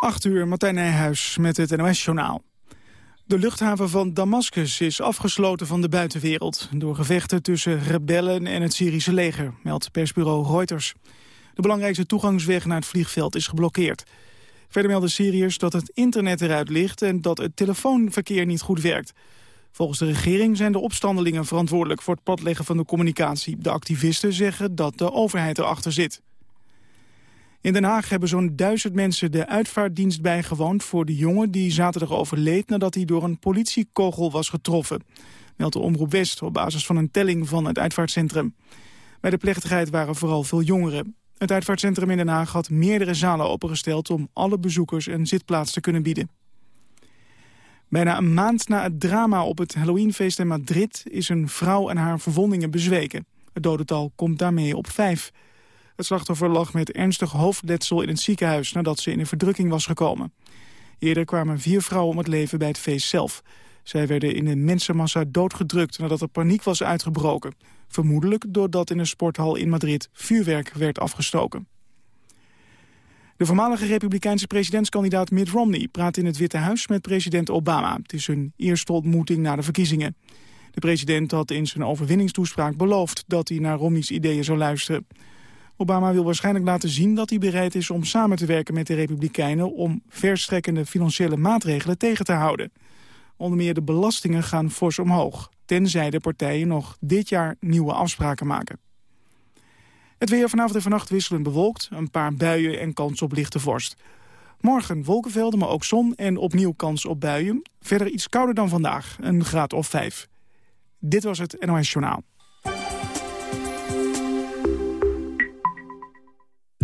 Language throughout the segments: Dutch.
8 uur, Martijn Nijhuis met het NOS-journaal. De luchthaven van Damascus is afgesloten van de buitenwereld... door gevechten tussen rebellen en het Syrische leger, meldt persbureau Reuters. De belangrijkste toegangsweg naar het vliegveld is geblokkeerd. Verder melden Syriërs dat het internet eruit ligt... en dat het telefoonverkeer niet goed werkt. Volgens de regering zijn de opstandelingen verantwoordelijk... voor het platleggen van de communicatie. De activisten zeggen dat de overheid erachter zit. In Den Haag hebben zo'n duizend mensen de uitvaartdienst bijgewoond... voor de jongen die zaterdag overleed nadat hij door een politiekogel was getroffen. Meldt de Omroep West op basis van een telling van het uitvaartcentrum. Bij de plechtigheid waren vooral veel jongeren. Het uitvaartcentrum in Den Haag had meerdere zalen opengesteld... om alle bezoekers een zitplaats te kunnen bieden. Bijna een maand na het drama op het Halloweenfeest in Madrid... is een vrouw en haar verwondingen bezweken. Het dodental komt daarmee op vijf. Het slachtoffer lag met ernstig hoofdletsel in het ziekenhuis... nadat ze in een verdrukking was gekomen. Eerder kwamen vier vrouwen om het leven bij het feest zelf. Zij werden in een mensenmassa doodgedrukt nadat er paniek was uitgebroken. Vermoedelijk doordat in een sporthal in Madrid vuurwerk werd afgestoken. De voormalige republikeinse presidentskandidaat Mitt Romney praat in het Witte Huis met president Obama. Het is hun eerste ontmoeting na de verkiezingen. De president had in zijn overwinningstoespraak beloofd dat hij naar Romney's ideeën zou luisteren. Obama wil waarschijnlijk laten zien dat hij bereid is om samen te werken met de Republikeinen... om verstrekkende financiële maatregelen tegen te houden. Onder meer de belastingen gaan fors omhoog... tenzij de partijen nog dit jaar nieuwe afspraken maken. Het weer vanavond en vannacht wisselend bewolkt. Een paar buien en kans op lichte vorst. Morgen wolkenvelden, maar ook zon en opnieuw kans op buien. Verder iets kouder dan vandaag, een graad of vijf. Dit was het NOS Journaal.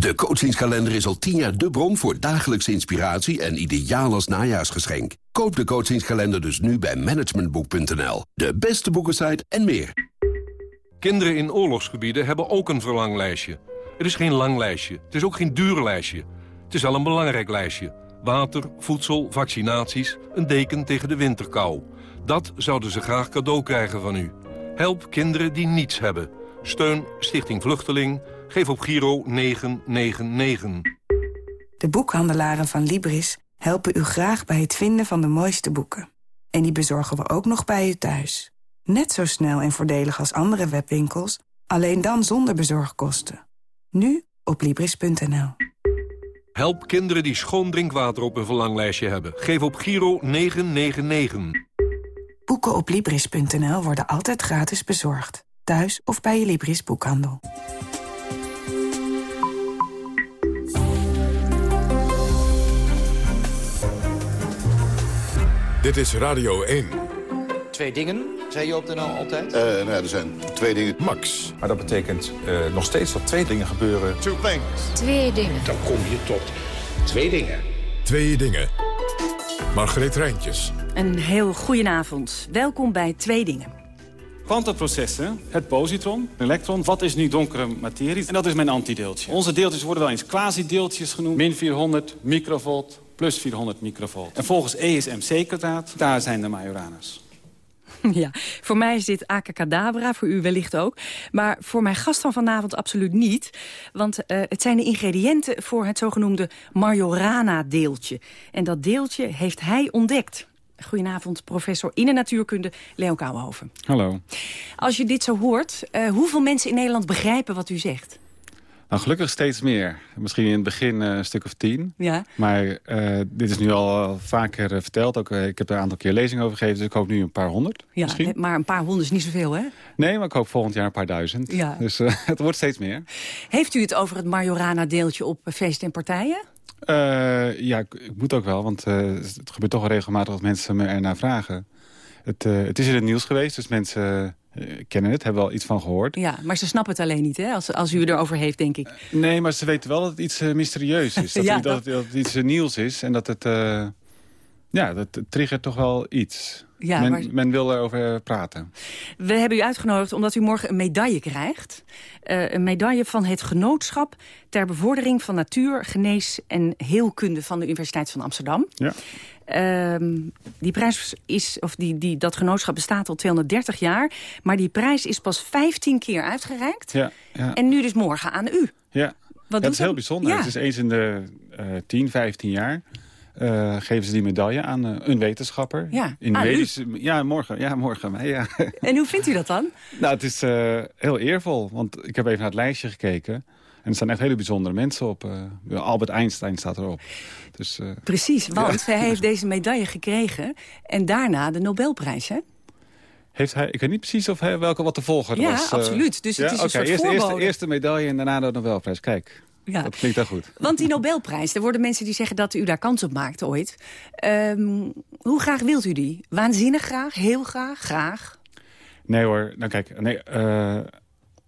De coachingskalender is al tien jaar de bron voor dagelijkse inspiratie en ideaal als najaarsgeschenk. Koop de coachingskalender dus nu bij managementboek.nl. De beste boekensite en meer. Kinderen in oorlogsgebieden hebben ook een verlanglijstje. Het is geen lang lijstje, het is ook geen duur lijstje. Het is al een belangrijk lijstje. Water, voedsel, vaccinaties, een deken tegen de winterkou. Dat zouden ze graag cadeau krijgen van u. Help kinderen die niets hebben. Steun Stichting Vluchteling Geef op Giro 999. De boekhandelaren van Libris helpen u graag bij het vinden van de mooiste boeken. En die bezorgen we ook nog bij u thuis. Net zo snel en voordelig als andere webwinkels, alleen dan zonder bezorgkosten. Nu op Libris.nl. Help kinderen die schoon drinkwater op een verlanglijstje hebben. Geef op Giro 999. Boeken op Libris.nl worden altijd gratis bezorgd. Thuis of bij je Libris boekhandel. Dit is Radio 1. Twee dingen, zei je op de NL altijd? Uh, nou ja, er zijn twee dingen. Max. Maar dat betekent uh, nog steeds dat twee dingen gebeuren. Two things. Twee dingen. Dan kom je tot twee dingen. Twee dingen. Margreet Rijntjes. Een heel goedenavond. Welkom bij Twee Dingen. Kwantumprocessen, het positron, elektron, wat is nu donkere materie? En dat is mijn antideeltje. Onze deeltjes worden wel eens quasi-deeltjes genoemd. Min 400 microvolt, plus 400 microvolt. En volgens ESMC-kwadraat, daar zijn de Majoranas. Ja, voor mij is dit acacadabra, voor u wellicht ook. Maar voor mijn gast van vanavond absoluut niet. Want uh, het zijn de ingrediënten voor het zogenoemde Majorana-deeltje. En dat deeltje heeft hij ontdekt. Goedenavond, professor in de natuurkunde, Leo Kouwenhoven. Hallo. Als je dit zo hoort, uh, hoeveel mensen in Nederland begrijpen wat u zegt? Nou, gelukkig steeds meer. Misschien in het begin uh, een stuk of tien. Ja. Maar uh, dit is nu al vaker uh, verteld. Ook, ik heb er een aantal keer lezingen over gegeven. Dus ik hoop nu een paar honderd. Ja, misschien. maar een paar honderd is niet zoveel, hè? Nee, maar ik hoop volgend jaar een paar duizend. Ja. Dus het wordt steeds meer. Heeft u het over het Majorana-deeltje op feesten en partijen? Ja, ik, ik, moet ook wel, want het gebeurt toch wel regelmatig dat mensen me ernaar vragen. Het, het is in het nieuws geweest, dus mensen kennen het, hebben wel iets van gehoord. Ja, maar ze snappen het alleen niet, hè, als, als u erover heeft, denk ik. nee, maar ze weten wel dat het iets mysterieus is. Dat, ja, het, dat... dat, het iets nieuws is en dat het... ja, dat triggert toch wel iets. Ja, men, maar... men wil erover praten. We hebben u uitgenodigd omdat u morgen een medaille krijgt. Uh, een medaille van het genootschap ter bevordering van natuur, genees en heelkunde van de Universiteit van Amsterdam. Ja. Uh, die prijs is, of die, die, dat genootschap bestaat al 230 jaar. Maar die prijs is pas 15 keer uitgereikt. Ja, ja. En nu dus morgen aan u. Ja, Wat dat is heel bijzonder. Ja. Het is eens in de uh, 10, 15 jaar. eh, geven ze die medaille aan een wetenschapper. Ja, in medische, Ja, morgen. Ja, morgen. mij, Ja. En hoe vindt u dat dan? nou, het is heel eervol. Want ik heb even naar het lijstje gekeken. En er staan echt hele bijzondere mensen op. Albert Einstein staat erop. Dus, Precies, want hij heeft deze medaille gekregen. En daarna de Nobelprijs, hè? Heeft hij, ik weet niet precies of hij, welke wat de volger ja, was. Ja, absoluut. Dus het is een soort eerst, eerst, eerst, eerst de medaille en daarna de Nobelprijs. Kijk, ja. dat klinkt wel goed. Want die Nobelprijs, er worden mensen die zeggen dat u daar kans op maakt ooit. Um, hoe graag wilt u die? Waanzinnig graag? Heel graag? Graag? Nee hoor, nou kijk, nee, uh,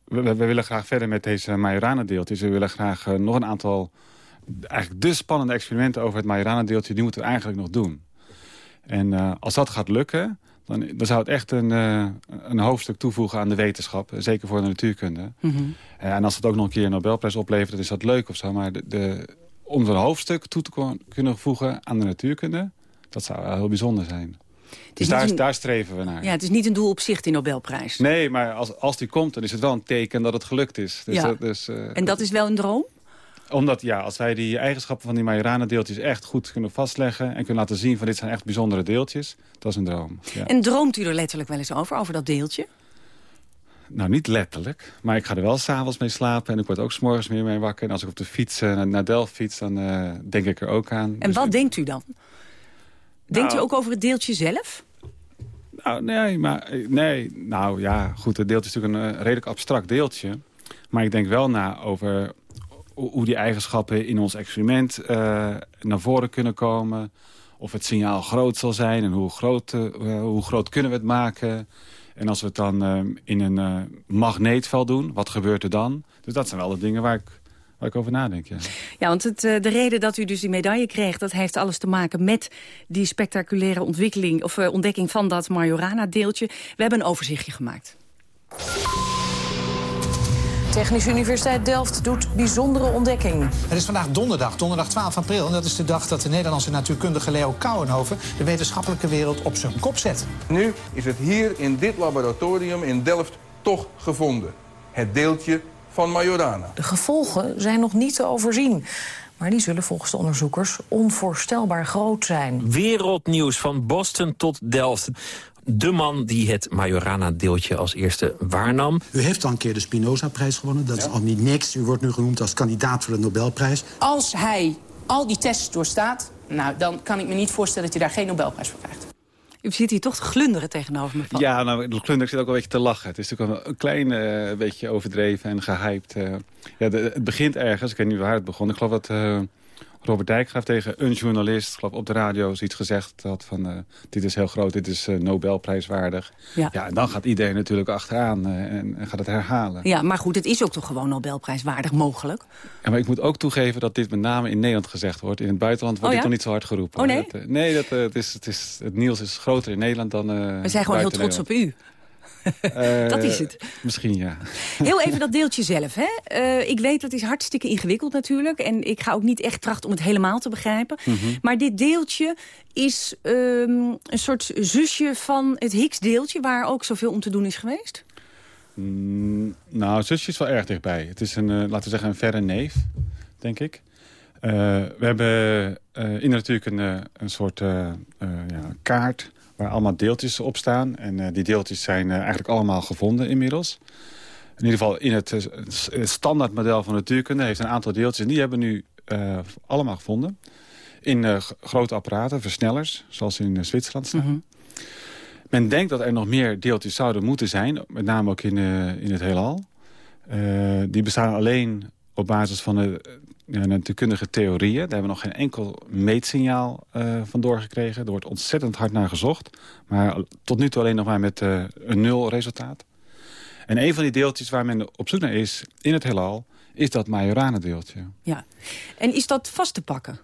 we, we, willen graag verder met deze Majorana-deeltjes. We willen graag uh, nog een aantal, eigenlijk de spannende experimenten over het Majorana-deeltje, die moeten we eigenlijk nog doen. En uh, als dat gaat lukken, dan, dan zou het echt een, uh, een hoofdstuk toevoegen aan de wetenschap. Zeker voor de natuurkunde. Mm -hmm. uh, en als het ook nog een keer een Nobelprijs oplevert, dan is dat leuk of zo. Maar de, de, om zo'n hoofdstuk toe te kunnen voegen aan de natuurkunde... dat zou wel heel bijzonder zijn. Dus daar, een, daar, streven we naar. Ja, het is niet een doel op zich, die Nobelprijs. Nee, maar als, als die komt, dan is het wel een teken dat het gelukt is. Dus, ja. dus, uh, en dat is wel een droom? Omdat, ja, als wij die eigenschappen van die Majorana-deeltjes echt goed kunnen vastleggen... en kunnen laten zien van dit zijn echt bijzondere deeltjes, dat is een droom. Ja. En droomt u er letterlijk wel eens over, over dat deeltje? Nou, niet letterlijk. Maar ik ga er wel s'avonds mee slapen en ik word ook s'morgens meer mee wakker. En als ik op de fiets uh, naar Delft fiets, dan uh, denk ik er ook aan. En dus wat ik... denkt u dan? Denkt nou, u ook over het deeltje zelf? Nou, nee, maar, nee, nou ja, goed, het deeltje is natuurlijk een uh, redelijk abstract deeltje. Maar ik denk wel na over hoe die eigenschappen in ons experiment uh, naar voren kunnen komen. Of het signaal groot zal zijn en hoe groot, uh, hoe groot kunnen we het maken. En als we het dan in een magneetveld doen, wat gebeurt er dan? Dus dat zijn wel de dingen waar ik, waar ik over nadenk. Ja, ja want het, de reden dat u dus die medaille kreeg... dat heeft alles te maken met die spectaculaire ontwikkeling... of ontdekking van dat Majorana-deeltje. We hebben een overzichtje gemaakt. Technische Universiteit Delft doet bijzondere ontdekking. Het is vandaag donderdag, donderdag 12 april. En dat is de dag dat de Nederlandse natuurkundige Leo Kouwenhoven... de wetenschappelijke wereld op zijn kop zet. Nu is het hier in dit laboratorium in Delft toch gevonden. Het deeltje van Majorana. De gevolgen zijn nog niet te overzien. Maar die zullen volgens de onderzoekers onvoorstelbaar groot zijn. Wereldnieuws van Boston tot Delft de man die het Majorana-deeltje als eerste waarnam. U heeft al een keer de Spinoza-prijs gewonnen. Dat ja. is al niet niks. U wordt nu genoemd als kandidaat voor de Nobelprijs. Als hij al die tests doorstaat... nou, dan kan ik me niet voorstellen dat hij daar geen Nobelprijs voor krijgt. U zit hier toch te glunderen tegenover me. Ja, nou, de glunder zit ook een beetje te lachen. Het is natuurlijk een klein uh, beetje overdreven en gehyped. Uh, ja, het begint ergens. Ik weet niet waar het begon. Ik geloof dat... Uh, Robert Dijkgraaf tegen een journalist geloof op de radio iets gezegd had van uh, dit is heel groot, dit is uh, Nobelprijswaardig. Ja. ja, en dan gaat iedereen natuurlijk achteraan uh, en, en, gaat het herhalen. Ja, maar goed, het is ook toch gewoon Nobelprijswaardig mogelijk? Ja, maar ik moet ook toegeven dat dit met name in Nederland gezegd wordt. In het buitenland wordt oh, ja? dit nog niet zo hard geroepen. Oh nee? Dat, nee, dat, het, is, het, is, het nieuws is groter in Nederland dan We zijn gewoon heel trots op u. Uh, dat is het. Misschien, ja. Heel even dat deeltje zelf. Hè? Uh, ik weet dat is hartstikke ingewikkeld natuurlijk. En ik ga ook niet echt trachten om het helemaal te begrijpen. Mm -hmm. Maar dit deeltje is um, een soort zusje van het Higgs-deeltje... waar ook zoveel om te doen is geweest? Mm, nou, zusje is wel erg dichtbij. Het is een, uh, laten we zeggen, een verre neef, denk ik. we hebben in de natuurkunde een soort ja, kaart waar allemaal deeltjes op staan. En uh, die deeltjes zijn uh, eigenlijk allemaal gevonden inmiddels. In ieder geval in het uh, standaardmodel van natuurkunde heeft een aantal deeltjes. En die hebben nu allemaal gevonden. In grote apparaten, versnellers, zoals in Zwitserland staan. Mm -hmm. Men denkt dat er nog meer deeltjes zouden moeten zijn. Met name ook in, in het heelal. die bestaan alleen op basis van de natuurkundige theorieën. Daar hebben we nog geen enkel meetsignaal uh, van doorgekregen. Er wordt ontzettend hard naar gezocht. Maar tot nu toe alleen nog maar met uh, een nul resultaat. En een van die deeltjes waar men op zoek naar is in het heelal... is dat Majorana-deeltje. Ja. En is dat vast te pakken?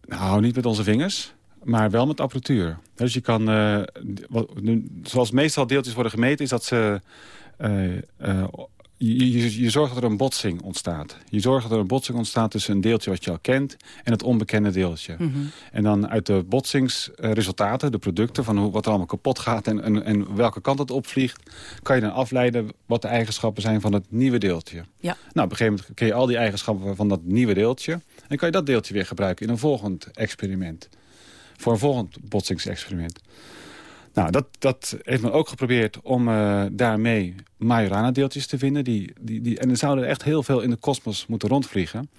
Nou, niet met onze vingers, maar wel met apparatuur. Dus je kan, uh, wat, nu, zoals meestal deeltjes worden gemeten... is dat ze je, je, je, zorgt dat er een botsing ontstaat. Je zorgt dat er een botsing ontstaat tussen een deeltje wat je al kent... en het onbekende deeltje. Mhm. En dan uit de botsingsresultaten, de producten... van hoe, wat er allemaal kapot gaat en, en, en, welke kant het opvliegt... kan je dan afleiden wat de eigenschappen zijn van het nieuwe deeltje. Ja. Nou, op een gegeven moment ken je al die eigenschappen van dat nieuwe deeltje... en kan je dat deeltje weer gebruiken in een volgend experiment. Voor een volgend botsingsexperiment. Nou, dat, dat heeft men ook geprobeerd om uh, daarmee Majorana-deeltjes te vinden. Die, die, die, en er zouden echt heel veel in de kosmos moeten rondvliegen.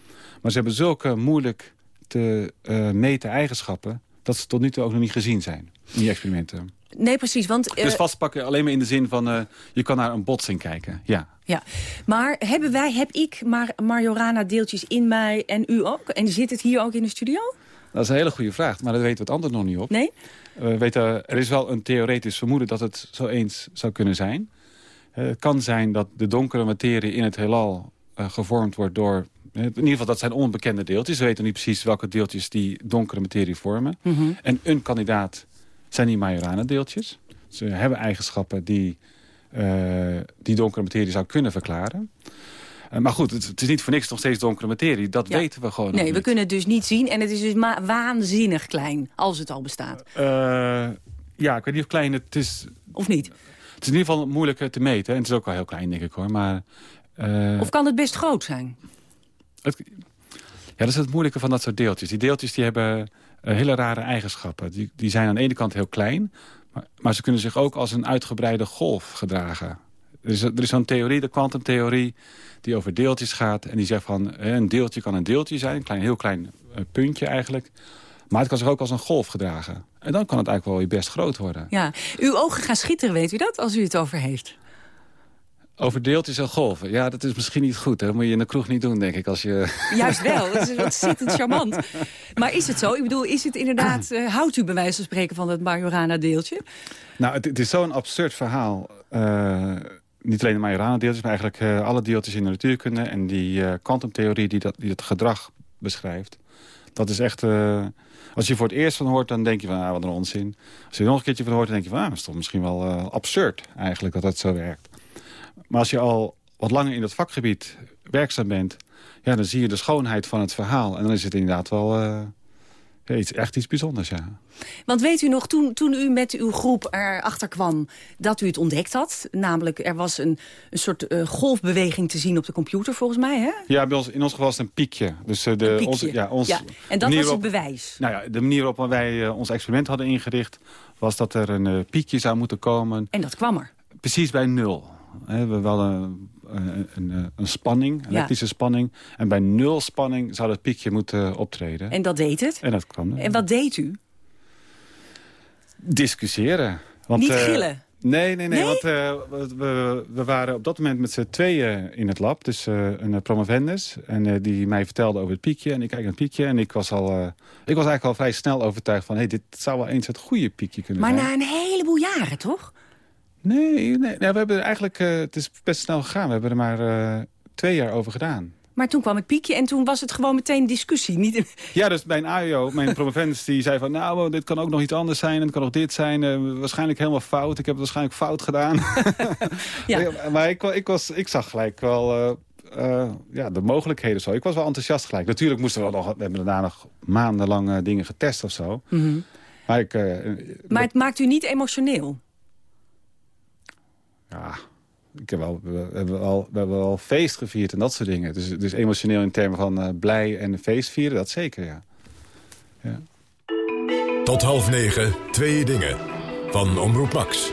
Maar ze hebben zulke moeilijk te uh, meten eigenschappen... dat ze tot nu toe ook nog niet gezien zijn, in die experimenten. Nee, precies. Want, uh... Dus vastpakken alleen maar in de zin van... je kan naar een botsing kijken, ja. Ja, maar hebben wij, heb ik maar Majorana-deeltjes in mij en u ook? En zit het hier ook in de studio? Dat is een hele goede vraag, maar dat weten we het antwoord nog niet op. Nee? We weten, er is wel een theoretisch vermoeden dat het zo eens zou kunnen zijn. Uh, het kan zijn dat de donkere materie in het heelal gevormd wordt door... In ieder geval, dat zijn onbekende deeltjes. We weten niet precies welke deeltjes die donkere materie vormen. Mm -hmm. En een kandidaat zijn die Majorana-deeltjes. Ze hebben eigenschappen die uh, die donkere materie zou kunnen verklaren. Uh, maar goed, het, het, is niet voor niks nog steeds donkere materie. Dat ja. weten we gewoon Nee, we niet. kunnen het dus niet zien. En het is dus waanzinnig klein, als het al bestaat. Uh, ja, ik weet niet of klein het is... Of niet? Het is in ieder geval moeilijk te meten. En het is ook wel heel klein, denk ik hoor. Maar, uh, of kan het best groot zijn? Het, ja, dat is het moeilijke van dat soort deeltjes. Die deeltjes die hebben hele rare eigenschappen. Die, die zijn aan de ene kant heel klein... Maar, maar ze kunnen zich ook als een uitgebreide golf gedragen. Er is, er is zo'n theorie, de kwantumtheorie, die over deeltjes gaat. En die zegt van, een deeltje kan een deeltje zijn. Een klein, heel klein uh, puntje eigenlijk. Maar het kan zich ook als een golf gedragen. En dan kan het eigenlijk wel weer best groot worden. Ja, uw ogen gaan schitteren, weet u dat, als u het over heeft? Over deeltjes en golven. Ja, dat is misschien niet goed. Dat moet je in de kroeg niet doen, denk ik. Als je... Juist wel. Dat is ontzettend charmant. Maar is het zo? Ik bedoel, is het inderdaad... Uh, houdt u bij wijze van spreken van het Majorana-deeltje? Nou, het, het is zo'n absurd verhaal. Uh, niet alleen de Majorana-deeltjes, maar eigenlijk uh, alle deeltjes in de natuurkunde. En die kwantumtheorie die, dat, die het gedrag beschrijft. Dat is echt... als je voor het eerst van hoort, dan denk je van, ah, wat een onzin. Als je er nog een keertje van hoort, dan denk je van, ah, dat is toch misschien wel absurd eigenlijk dat dat zo werkt. Maar als je al wat langer in dat vakgebied werkzaam bent... Ja, dan zie je de schoonheid van het verhaal. En dan is het inderdaad wel iets, echt iets bijzonders, ja. Want weet u nog, toen, toen u met uw groep erachter kwam dat u het ontdekt had... namelijk er was een, een soort uh, golfbeweging te zien op de computer, volgens mij, hè? Ja, bij ons, in ons geval was het een piekje. Dus, uh, de, piekje. Onze, ja, ons ja, en dat was het bewijs? Nou ja, de manier waarop wij ons experiment hadden ingericht... was dat er een piekje zou moeten komen. En dat kwam er? Precies bij nul. We hadden een, een, een spanning, een elektrische ja. spanning. En bij nul spanning zou dat piekje moeten optreden. En dat deed het? En dat kwam. En wat deed u? Discussiëren. Want, Niet gillen? Nee, nee, nee, nee, want uh, we, we waren op dat moment met z'n tweeën in het lab. Dus uh, een promovendus. En die mij vertelde over het piekje. En ik kijk naar het piekje. En ik was, al, ik was eigenlijk al vrij snel overtuigd van... Hey, dit zou wel eens het goede piekje kunnen maar zijn. Maar na een heleboel jaren, toch? Nee, nee, nee, we hebben eigenlijk, uh, het is best snel gegaan. We hebben er maar uh, twee jaar over gedaan. Maar toen kwam het piekje en toen was het gewoon meteen discussie. Niet... Ja, dus mijn AIO, mijn promovendus, die zei van... nou, dit kan ook nog iets anders zijn en het kan nog dit zijn. Uh, waarschijnlijk helemaal fout. Ik heb het waarschijnlijk fout gedaan. ja. maar ik, ik, was, ik zag gelijk wel... Uh, ja, de mogelijkheden zo. Ik was wel enthousiast gelijk. Natuurlijk moesten we nog, we hebben daarna nog maandenlang uh, dingen getest of zo. Mm -hmm. Maar, ik, maar het maakt u niet emotioneel? Ja, ik heb wel, we, hebben wel, we hebben wel feest gevierd en dat soort dingen. Dus, dus emotioneel in termen van uh, blij en feest vieren, dat zeker, ja. ja. Tot half negen, twee dingen. Van Omroep Max.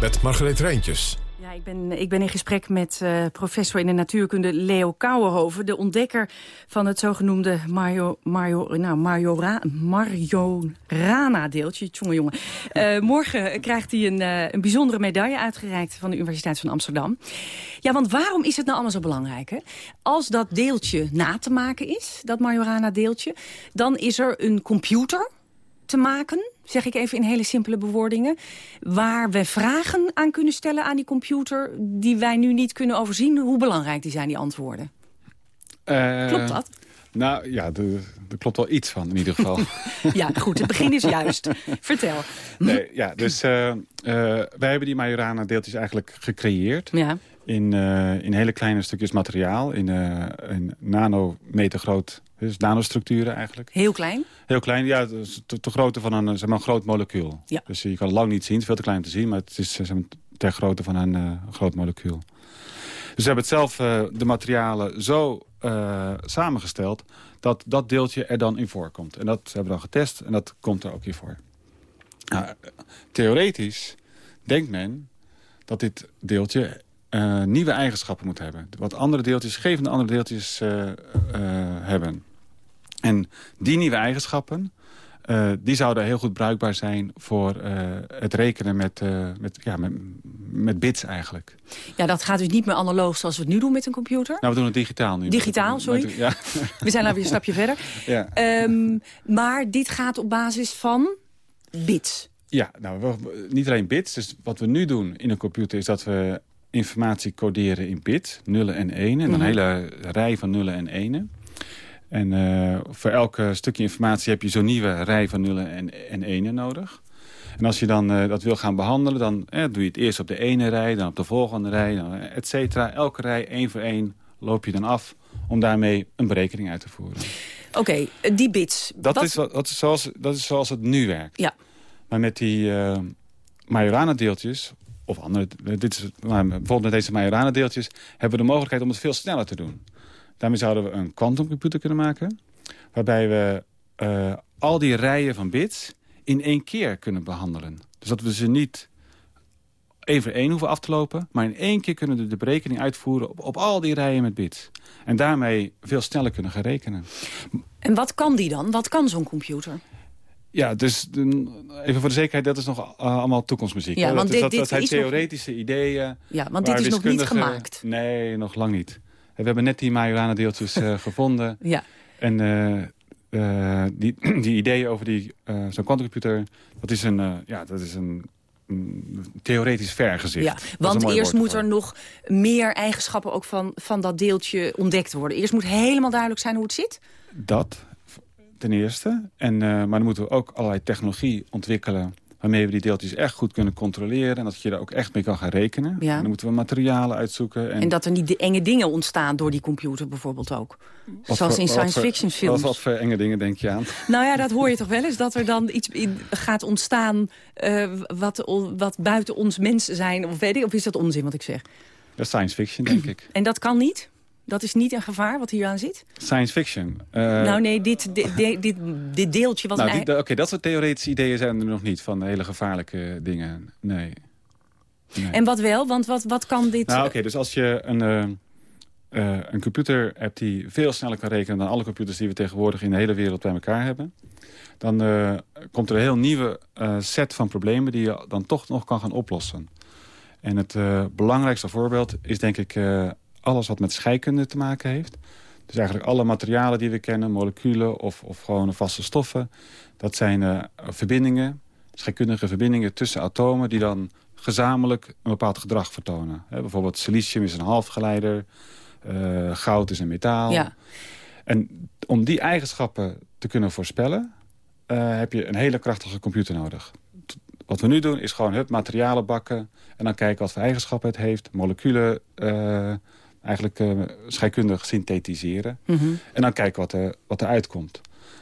Met Margreet Rijntjes. Ik ben, ik ben in gesprek met uh, professor in de natuurkunde Leo Kouwenhoven... de ontdekker van het zogenoemde Mario, Mario, nou, Mario, Mariorana-deeltje. Jongen, jongen. Uh, morgen krijgt hij een, uh, een bijzondere medaille uitgereikt... van de Universiteit van Amsterdam. Ja, want waarom is het nou allemaal zo belangrijk? Hè? Als dat deeltje na te maken is, dat Majorana-deeltje... dan is er een computer te maken, zeg ik even in hele simpele bewoordingen... waar we vragen aan kunnen stellen aan die computer... die wij nu niet kunnen overzien. Hoe belangrijk die zijn, die antwoorden? Uh, Klopt dat? Nou ja, er, klopt wel iets van in ieder geval. ja, goed, het begin is juist. Vertel. Nee, ja, dus uh, uh, wij hebben die Majorana-deeltjes eigenlijk gecreëerd. Ja. In, in hele kleine stukjes materiaal. In, in nanometer groot, dus nanostructuren eigenlijk. Heel klein? Heel klein, ja. Te, te grootte van een, zeg maar, een groot molecuul. Ja. Dus je kan het lang niet zien, het is veel te klein te zien. Maar het is zeg maar, ter grootte van een groot molecuul. Dus we hebben het zelf de materialen zo samengesteld dat dat deeltje er dan in voorkomt. En dat hebben we dan getest en dat komt er ook in voor. Nou, theoretisch denkt men dat dit deeltje uh, nieuwe eigenschappen moet hebben. Wat andere deeltjes, gevende andere deeltjes uh, uh, hebben. En die nieuwe eigenschappen, uh, die zouden heel goed bruikbaar zijn voor uh, het rekenen met, uh, met, ja, met, met bits eigenlijk. Ja, dat gaat dus niet meer analoog zoals we het nu doen met een computer? Nou, we doen het digitaal nu. Digitaal, sorry. Met, ja. We zijn nou weer een stapje verder. Ja. Um, maar dit gaat op basis van bits? Ja, nou, we, niet alleen bits. Dus wat we nu doen in een computer is dat we informatie coderen in bits. Nullen en enen. En Mhm. een hele rij van nullen en enen. En uh, voor elk stukje informatie heb je zo'n nieuwe rij van nullen en, en enen nodig. En als je dan uh, dat wil gaan behandelen, dan eh, doe je het eerst op de ene rij, dan op de volgende rij, et cetera. Elke rij, één voor één, loop je dan af om daarmee een berekening uit te voeren. Oké, okay, die bits. Dat, Is, wat, dat, is zoals, dat is zoals het nu werkt. Ja. Maar met die uh, Majorana-deeltjes, of andere, dit is, maar bijvoorbeeld met deze Majorana-deeltjes, hebben we de mogelijkheid om het veel sneller te doen. Daarmee zouden we een quantumcomputer kunnen maken... waarbij we uh, al die rijen van bits in één keer kunnen behandelen. Dus dat we ze niet één voor één hoeven af te lopen... maar in één keer kunnen we de berekening uitvoeren op, op al die rijen met bits. En daarmee veel sneller kunnen gaan rekenen. En wat kan die dan? Wat kan zo'n computer? Ja, dus even voor de zekerheid, dat is nog uh, allemaal toekomstmuziek. Ja, dat, is, dat, dit dat zijn is theoretische nog... ideeën. Ja, want dit is nog niet gemaakt. Nee, nog lang niet. We hebben net die Majorana-deeltjes uh, gevonden. Ja. En uh, uh, die, die ideeën over die uh, zo'n quantumcomputer, dat is een, ja, dat is een, een theoretisch vergezicht. Ja, want eerst moet er nog meer eigenschappen ook van, van dat deeltje ontdekt worden. Eerst moet helemaal duidelijk zijn hoe het zit. Dat ten eerste. En, maar dan moeten we ook allerlei technologie ontwikkelen waarmee we die deeltjes echt goed kunnen controleren... en dat je er ook echt mee kan gaan rekenen. Ja. En dan moeten we materialen uitzoeken. En... en, dat er niet de enge dingen ontstaan door die computer bijvoorbeeld ook. Wat Zoals voor, in science voor, fiction films. Wat, wat voor enge dingen denk je aan? Nou ja, dat hoor je toch wel eens. Dat er dan iets in gaat ontstaan uh, wat, wat buiten ons mensen zijn. Of, weet ik, of is dat onzin wat ik zeg? Dat is science fiction, denk ik. En dat kan niet? Dat is niet een gevaar wat hier aan zit? Science fiction. Uh, nou nee, dit, dit, dit, dit, dit deeltje wat... Nou. Oké, okay, dat soort theoretische ideeën zijn er nog niet. Van hele gevaarlijke dingen. Nee. nee. En wat wel? Want wat, wat kan dit... Nou oké, okay, dus als je een, uh, uh, een computer hebt die veel sneller kan rekenen... dan alle computers die we tegenwoordig in de hele wereld bij elkaar hebben... dan komt er een heel nieuwe set van problemen... die je dan toch nog kan gaan oplossen. En het belangrijkste voorbeeld is denk ik alles wat met scheikunde te maken heeft. Dus eigenlijk alle materialen die we kennen, moleculen of, of gewoon vaste stoffen. Dat zijn uh, verbindingen, scheikundige verbindingen tussen atomen... die dan gezamenlijk een bepaald gedrag vertonen. He, bijvoorbeeld silicium is een halfgeleider, uh, goud is een metaal. Ja. En om die eigenschappen te kunnen voorspellen... Uh, heb je een hele krachtige computer nodig. Wat we nu doen is gewoon het materialen bakken... en dan kijken wat voor eigenschappen het heeft, moleculen eigenlijk uh, scheikundig synthetiseren. Mm -hmm. En dan kijken wat er, wat er uitkomt.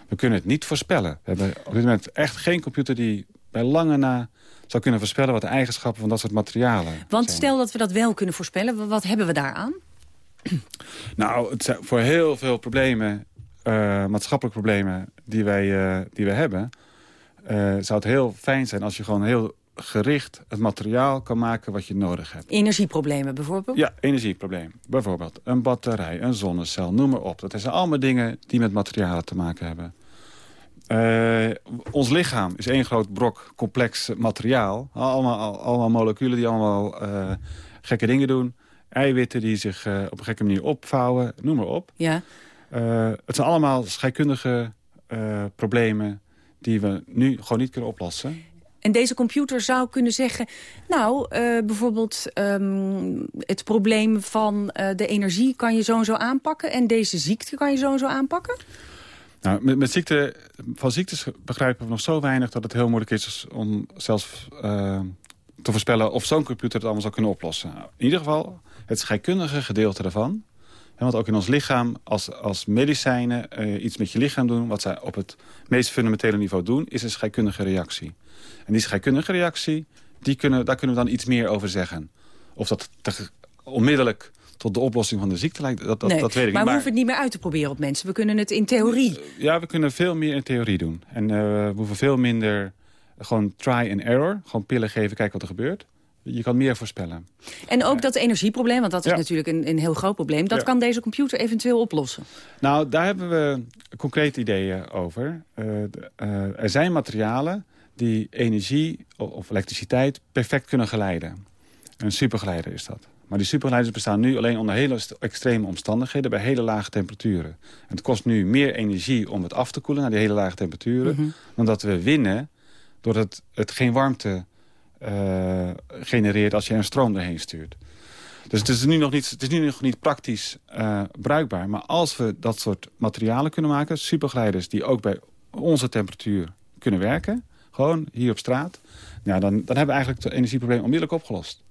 We kunnen het niet voorspellen. We hebben op dit moment echt geen computer die bij lange na zou kunnen voorspellen... wat de eigenschappen van dat soort materialen Want zijn. stel dat we dat wel kunnen voorspellen, wat hebben we daaraan? Nou, het zijn voor heel veel problemen, uh, maatschappelijke problemen die wij, uh, die wij hebben... zou het heel fijn zijn als je gewoon heel gericht het materiaal kan maken wat je nodig hebt. Energieproblemen bijvoorbeeld? Ja, energieprobleem. Bijvoorbeeld een batterij, een zonnecel, noem maar op. Dat zijn allemaal dingen die met materialen te maken hebben. Uh, ons lichaam is één groot brok complex materiaal. Allemaal, allemaal moleculen die allemaal uh, gekke dingen doen. Eiwitten die zich uh, op een gekke manier opvouwen, noem maar op. Ja. het zijn allemaal scheikundige problemen die we nu gewoon niet kunnen oplossen. En deze computer zou kunnen zeggen... nou, uh, bijvoorbeeld um, het probleem van uh, de energie kan je zo en zo aanpakken... en deze ziekte kan je zo en zo aanpakken? Nou, met, met ziekte, van ziektes begrijpen we nog zo weinig... dat het heel moeilijk is om zelfs uh, te voorspellen... of zo'n computer het allemaal zou kunnen oplossen. In ieder geval, het scheikundige gedeelte daarvan... want ook in ons lichaam, als, als medicijnen uh, iets met je lichaam doen... wat zij op het meest fundamentele niveau doen... is een scheikundige reactie. En die scheikundige reactie, die kunnen, daar kunnen we dan iets meer over zeggen. Of dat te, onmiddellijk tot de oplossing van de ziekte lijkt, dat, dat, nee, dat weet ik maar niet. we hoeven het niet meer uit te proberen op mensen. We kunnen het in theorie. Ja, we kunnen veel meer in theorie doen. En uh, we hoeven veel minder gewoon try and error. Gewoon pillen geven, kijken wat er gebeurt. Je kan meer voorspellen. En ook dat energieprobleem, want dat is ja. natuurlijk een, een heel groot probleem... dat ja. kan deze computer eventueel oplossen. Nou, daar hebben we concrete ideeën over. Uh, uh, er zijn materialen die energie of elektriciteit perfect kunnen geleiden. Een supergeleider is dat. Maar die supergeleiders bestaan nu alleen onder hele extreme omstandigheden... bij hele lage temperaturen. En het kost nu meer energie om het af te koelen naar die hele lage temperaturen... Mm -hmm. dan dat we winnen doordat het geen warmte uh, genereert als je een stroom erheen stuurt. Dus het is nu nog niet, het is nu nog niet praktisch uh, bruikbaar. Maar als we dat soort materialen kunnen maken... supergeleiders die ook bij onze temperatuur kunnen werken... gewoon hier op straat... Ja, dan, dan hebben we eigenlijk het energieprobleem onmiddellijk opgelost.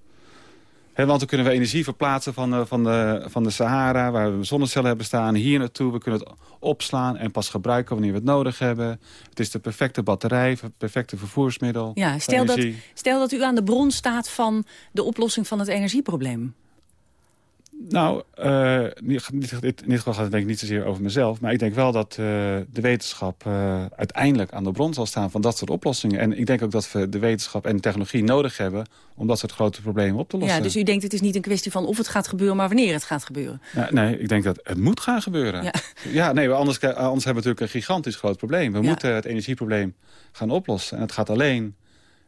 He, want dan kunnen we energie verplaatsen van de, van, de, van de Sahara... waar we zonnecellen hebben staan, hier naartoe. We kunnen het opslaan en pas gebruiken wanneer we het nodig hebben. Het is de perfecte batterij, het perfecte vervoersmiddel. Ja, stel, dat, stel dat u aan de bron staat van de oplossing van het energieprobleem. Nou, uh, in dit geval gaat het denk ik niet zozeer over mezelf. Maar ik denk wel dat uh, de wetenschap uh, uiteindelijk aan de bron zal staan van dat soort oplossingen. En ik denk ook dat we de wetenschap en de technologie nodig hebben om dat soort grote problemen op te lossen. Ja, dus u denkt het is niet een kwestie van of het gaat gebeuren, maar wanneer het gaat gebeuren. Ja, nee, ik denk dat het moet gaan gebeuren. Ja, ja nee, anders, anders hebben we natuurlijk een gigantisch groot probleem. We ja. moeten het energieprobleem gaan oplossen. En het gaat alleen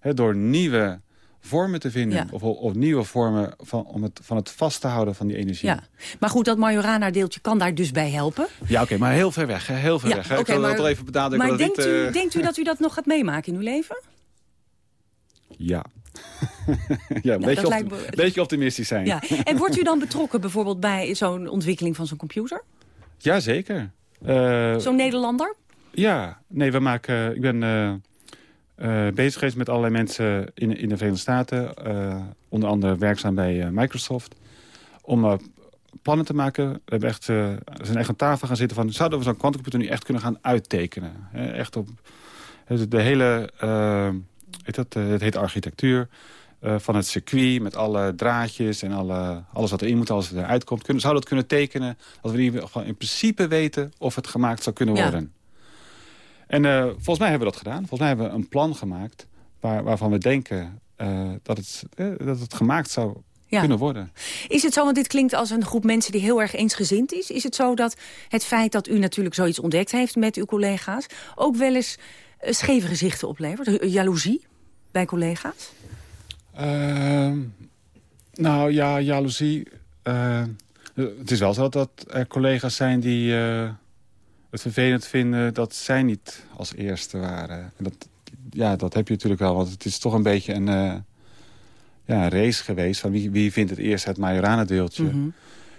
he, door nieuwe vormen te vinden. Ja. Of, of, nieuwe vormen van, om het, van het vast te houden van die energie. Ja. Maar goed, dat Majorana-deeltje kan daar dus bij helpen. Ja, oké, maar heel ver weg. Hè? Heel ver ja, weg. Hè? Okay, ik wil dat al even benadrukken. Maar denkt, dit, u, uh... denkt u dat u dat nog gaat meemaken in uw leven? Ja. ja, een nou, beetje, optim me... beetje optimistisch zijn. Ja. En wordt u dan betrokken bijvoorbeeld bij zo'n ontwikkeling van zo'n computer? Jazeker. Uh, zo'n Nederlander? Ja, nee, we maken... Ik ben... Uh, uh, bezig geweest met allerlei mensen in, in de Verenigde Staten. Uh, onder andere werkzaam bij uh, Microsoft. Om plannen te maken. We hebben echt, we zijn echt aan tafel gaan zitten van... zouden we zo'n quantumcomputer nu echt kunnen gaan uittekenen? He, echt op de hele... heet dat, het heet architectuur van het circuit... met alle draadjes en alle, alles wat erin moet, alles wat eruit komt. Kunnen, zou dat kunnen tekenen? Dat we in, in principe weten of het gemaakt zou kunnen worden. Ja. En uh, volgens mij hebben we dat gedaan. Volgens mij hebben we een plan gemaakt waar, waarvan we denken uh, dat, het, uh, dat het gemaakt zou ja. kunnen worden. Is het zo, want dit klinkt als een groep mensen die heel erg eensgezind is. Is het zo dat het feit dat u natuurlijk zoiets ontdekt heeft met uw collega's... ook wel eens scheve gezichten oplevert? Jaloezie bij collega's? Ehm, nou ja, jaloezie... het is wel zo dat er collega's zijn die het vervelend vinden dat zij niet als eerste waren. En dat, ja, dat heb je natuurlijk wel, want het is toch een beetje een, uh, ja, race geweest... van wie, wie vindt het eerst het Majorana-deeltje. Mm -hmm.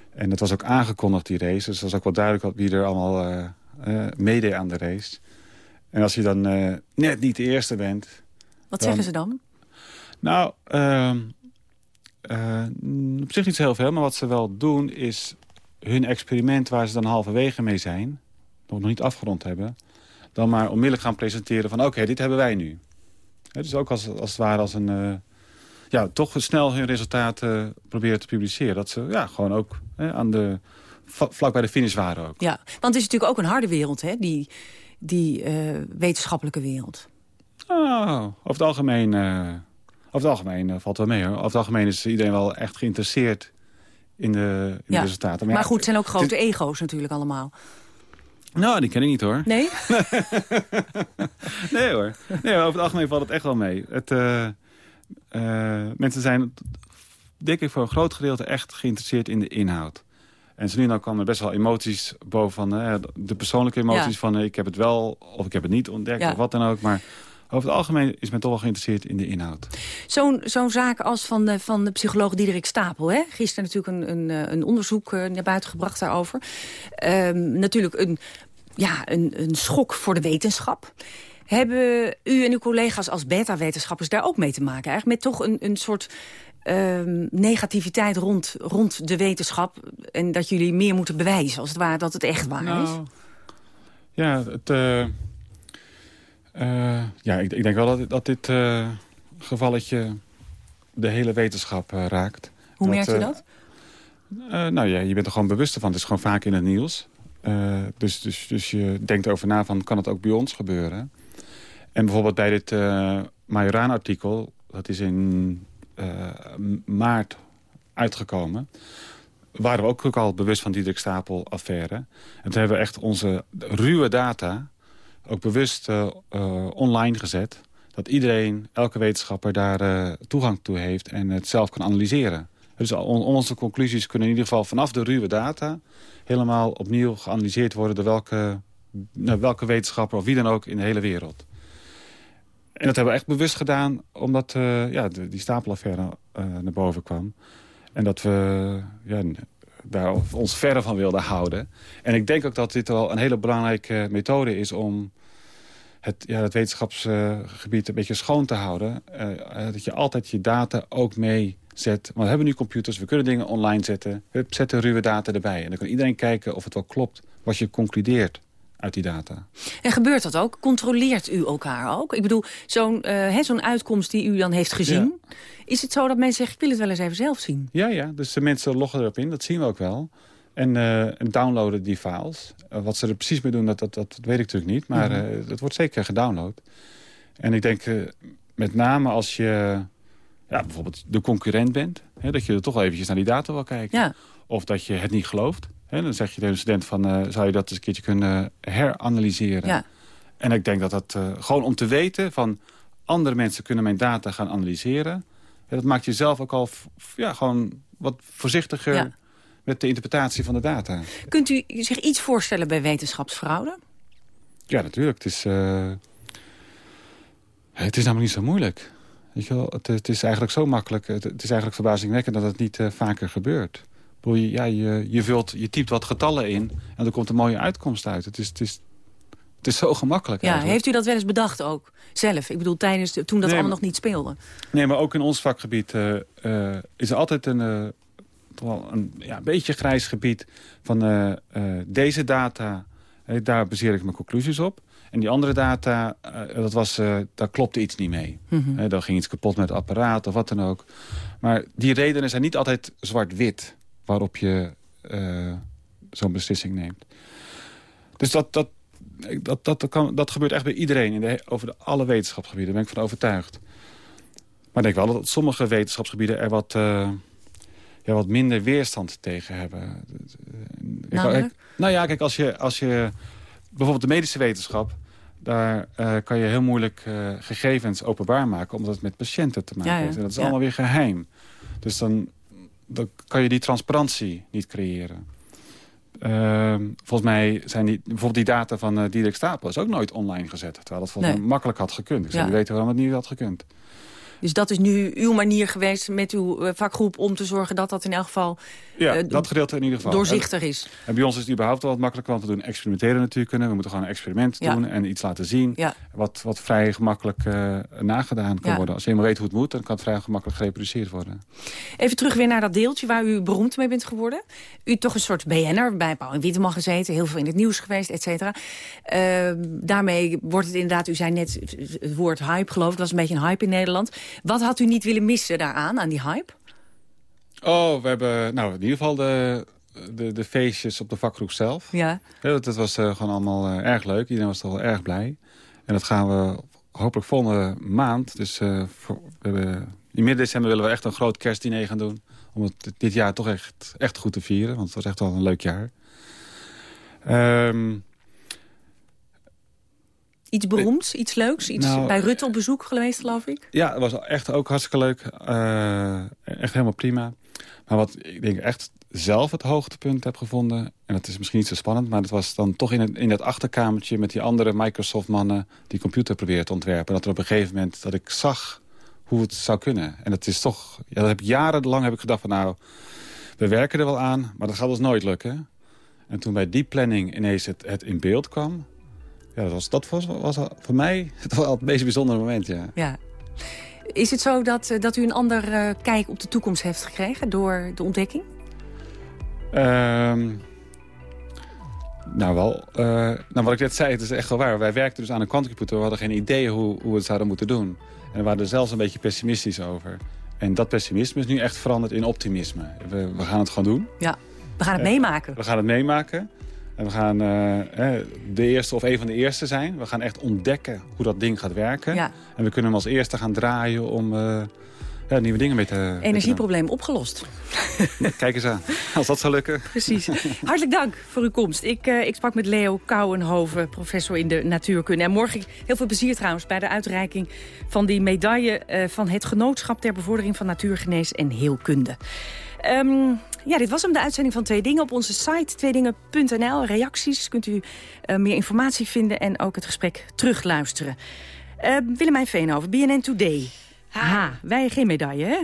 En dat was ook aangekondigd, die race. Dus het was ook wel duidelijk wie er allemaal uh, uh, meedeed aan de race. En als je dan net niet de eerste bent... Wat dan, zeggen ze dan? Nou, ehm, op zich niet zo heel veel. Maar wat ze wel doen is hun experiment waar ze dan halverwege mee zijn nog niet afgerond hebben... dan maar onmiddellijk gaan presenteren van... oké, okay, dit hebben wij nu. He, dus ook als, als het ware als een... Uh, ja, toch snel hun resultaten proberen te publiceren. Dat ze ja, gewoon ook he, aan de, vlak bij de finish waren ook. Ja, want het is natuurlijk ook een harde wereld, hè? die, die uh, wetenschappelijke wereld. Oh, over het algemeen, uh, over het algemeen uh, valt wel mee. Hoor. Over het algemeen is iedereen wel echt geïnteresseerd in de, in ja, de resultaten. Maar, maar ja, goed, het zijn ook grote ego's natuurlijk allemaal. Nou, die ken ik niet hoor. Nee? nee hoor. Nee, over het algemeen valt het echt wel mee. Het, uh, uh, mensen zijn, denk ik, voor een groot gedeelte echt geïnteresseerd in de inhoud. En zo nu komen er best wel emoties boven van uh, de persoonlijke emoties ja. van ik heb het wel of ik heb het niet ontdekt ja. of wat dan ook. Maar over het algemeen is men toch wel geïnteresseerd in de inhoud. Zo'n zo'n zaak als van de, van de psycholoog Diederik Stapel. Hè? Gisteren natuurlijk een, een, een onderzoek naar buiten gebracht daarover. Um, natuurlijk een, ja, een, een schok voor de wetenschap. Hebben u en uw collega's als beta-wetenschappers daar ook mee te maken? Eigenlijk met toch een, een soort um, negativiteit rond, rond de wetenschap... en dat jullie meer moeten bewijzen, als het ware, dat het echt waar nou, is? Ja, het, uh, uh, ja ik, ik, denk wel dat, dat dit uh, gevalletje de hele wetenschap raakt. Hoe merkt u dat? nou ja, je bent er gewoon bewust van. Het is gewoon vaak in het nieuws. Dus, dus, dus je denkt erover na van, kan het ook bij ons gebeuren? En bijvoorbeeld bij dit uh, Majoraan-artikel... dat is in uh, maart uitgekomen... waren we ook al bewust van die Stapel-affaire. En toen hebben we echt onze ruwe data... ook bewust online gezet. Dat iedereen, elke wetenschapper daar toegang toe heeft... en het zelf kan analyseren. Dus onze conclusies kunnen in ieder geval vanaf de ruwe data... helemaal opnieuw geanalyseerd worden door welke, nou, welke wetenschapper of wie dan ook in de hele wereld. En dat hebben we echt bewust gedaan, omdat uh, ja, die stapelaffaire uh, naar boven kwam. En dat we ja, daar ons verder van wilden houden. En ik denk ook dat dit wel een hele belangrijke methode is om het, ja, het wetenschapsgebied een beetje schoon te houden. Uh, dat je altijd je data ook mee zet. Want we hebben nu computers, we kunnen dingen online zetten. We zetten ruwe data erbij. En dan kan iedereen kijken of het wel klopt wat je concludeert uit die data. En gebeurt dat ook? Controleert u elkaar ook? Ik bedoel, zo'n uh, zo'n uitkomst die u dan heeft gezien... is het zo dat mensen zeggen, ik wil het wel eens even zelf zien? Ja, ja. Dus de mensen loggen erop in, dat zien we ook wel. En, uh, en downloaden die files. Uh, wat ze er precies mee doen, dat, dat, dat weet ik natuurlijk niet. Maar mm dat wordt zeker gedownload. En ik denk, met name als je ja, bijvoorbeeld de concurrent bent... Hè, dat je er toch wel eventjes naar die data wil kijken. Ja. Of dat je het niet gelooft. En dan zeg je tegen de student van, uh, zou je dat eens een keertje kunnen heranalyseren? Ja. En ik denk dat dat uh, gewoon om te weten van andere mensen kunnen mijn data gaan analyseren. dat maakt jezelf ook al ja, gewoon wat voorzichtiger ja. met de interpretatie van de data. Kunt u zich iets voorstellen bij wetenschapsfraude? Ja, natuurlijk. Het is, uh, het is namelijk niet zo moeilijk. Weet je wel? Het, het is eigenlijk zo makkelijk. Het, het, is eigenlijk verbazingwekkend dat het niet vaker gebeurt je, ja, je, je, vult, je typt wat getallen in en er komt een mooie uitkomst uit. Het is, het is, het is zo gemakkelijk Ja, heeft u dat wel eens bedacht ook? Zelf? Ik bedoel, tijdens de, toen dat allemaal nog niet speelde. Nee, maar ook in ons vakgebied uh, uh, is er altijd een, toch een ja, beetje grijs gebied van deze data. daar baseer ik mijn conclusies op. En die andere data, dat was, daar klopte iets niet mee. Mm -hmm. daar ging iets kapot met het apparaat of wat dan ook. Maar die redenen zijn niet altijd zwart-wit waarop je uh, zo'n beslissing neemt. Dus dat, dat, dat, dat, kan, dat gebeurt echt bij iedereen in de, over de, alle wetenschapsgebieden. Daar ben ik van overtuigd. Maar ik denk wel dat sommige wetenschapsgebieden er wat, ja, wat minder weerstand tegen hebben. Nou, nou ja, kijk, als je, als je bijvoorbeeld de medische wetenschap... daar uh, kan je heel moeilijk uh, gegevens openbaar maken... omdat het met patiënten te maken ja, ja. heeft. En dat is Ja. allemaal weer geheim. Dus dan, dan kan je die transparantie niet creëren. Ehm, volgens mij zijn die, bijvoorbeeld die data van eh Diederik Stapel... is ook nooit online gezet. Terwijl dat volgens Nee. mij makkelijk had gekund. Ik zou niet weten waarom het niet had gekund. Dus dat is nu uw manier geweest met uw eh, vakgroep... om te zorgen dat dat in elk geval Ja, eh, dat gedeelte in ieder geval. doorzichtig is. En bij ons is het überhaupt wel wat makkelijker, want we doen experimenteren natuurlijk kunnen. We moeten gewoon een experiment Ja. doen en iets laten zien. Ja. Wat, wat vrij gemakkelijk eh, nagedaan kan worden. Als je helemaal weet hoe het moet, dan kan het vrij gemakkelijk gereproduceerd worden. Even terug weer naar dat deeltje waar u beroemd mee bent geworden. U toch een soort BN'er bij Paul en Witteman gezeten. Heel veel in het nieuws geweest, et cetera. Daarmee wordt het inderdaad, u zei net het woord hype geloof ik. Dat was een beetje een hype in Nederland. Wat had u niet willen missen daaraan, aan die hype? Oh, we hebben nou, in ieder geval de, de, de feestjes op de vakgroep zelf. Ja. Ja, dat, dat was eh, gewoon allemaal eh, erg leuk. Iedereen was toch wel erg blij. En dat gaan we hopelijk volgende maand. Dus eh, voor, we hebben, in midden december willen we echt een groot kerstdiner gaan doen. Om het dit- jaar toch echt, echt goed te vieren. Want het was echt wel een leuk jaar. Ehm, Iets beroemds, iets leuks? Iets Nou, bij Rutte op bezoek geweest, geloof ik? ja, het was echt ook hartstikke leuk. Eh, echt helemaal prima. Maar wat ik denk echt zelf het hoogtepunt heb gevonden... en dat is misschien niet zo spannend... maar dat was dan toch in het, in het achterkamertje met die andere Microsoft-mannen... die computer probeerden te ontwerpen. Dat er op een gegeven moment dat ik zag hoe het zou kunnen. En dat is toch... Ja, dat heb ik jarenlang heb ik gedacht van nou... we werken er wel aan, maar dat gaat ons nooit lukken. En toen bij die planning ineens het, het in beeld kwam... Ja, dat was, dat was, was voor mij het, het meest bijzondere moment, ja. ja. Is het zo dat, eh, dat u een ander uh, kijk op de toekomst heeft gekregen door de ontdekking? Um, nou wel, uh, nou wat ik net zei, het is echt wel waar. Wij werkten dus aan een quantumcomputer, we hadden geen idee hoe, hoe we het zouden moeten doen. En we waren er zelfs een beetje pessimistisch over. En dat pessimisme is nu echt veranderd in optimisme. We, we gaan het gewoon doen. Ja, we gaan het meemaken. We gaan het meemaken. En we gaan uh, de eerste of een van de eerste zijn. We gaan echt ontdekken hoe dat ding gaat werken. Ja. En we kunnen hem als eerste gaan draaien om uh, ja, nieuwe dingen mee te... Energieprobleem opgelost. Kijk eens aan, als dat zou lukken. Precies. Hartelijk dank voor uw komst. Ik, uh, ik sprak met Leo Kouwenhoven, professor in de natuurkunde. En morgen heel veel plezier trouwens bij de uitreiking van die medaille... Van het Genootschap ter Bevordering van Natuurgenees en Heelkunde. Um, ja, dit was hem, de uitzending van Twee Dingen. Op onze site tweedingen.nl, reacties, kunt u uh, meer informatie vinden... en ook het gesprek terugluisteren. Uh, Willemijn Veenhoven, BNN Today. Ha, wij geen medaille, hè?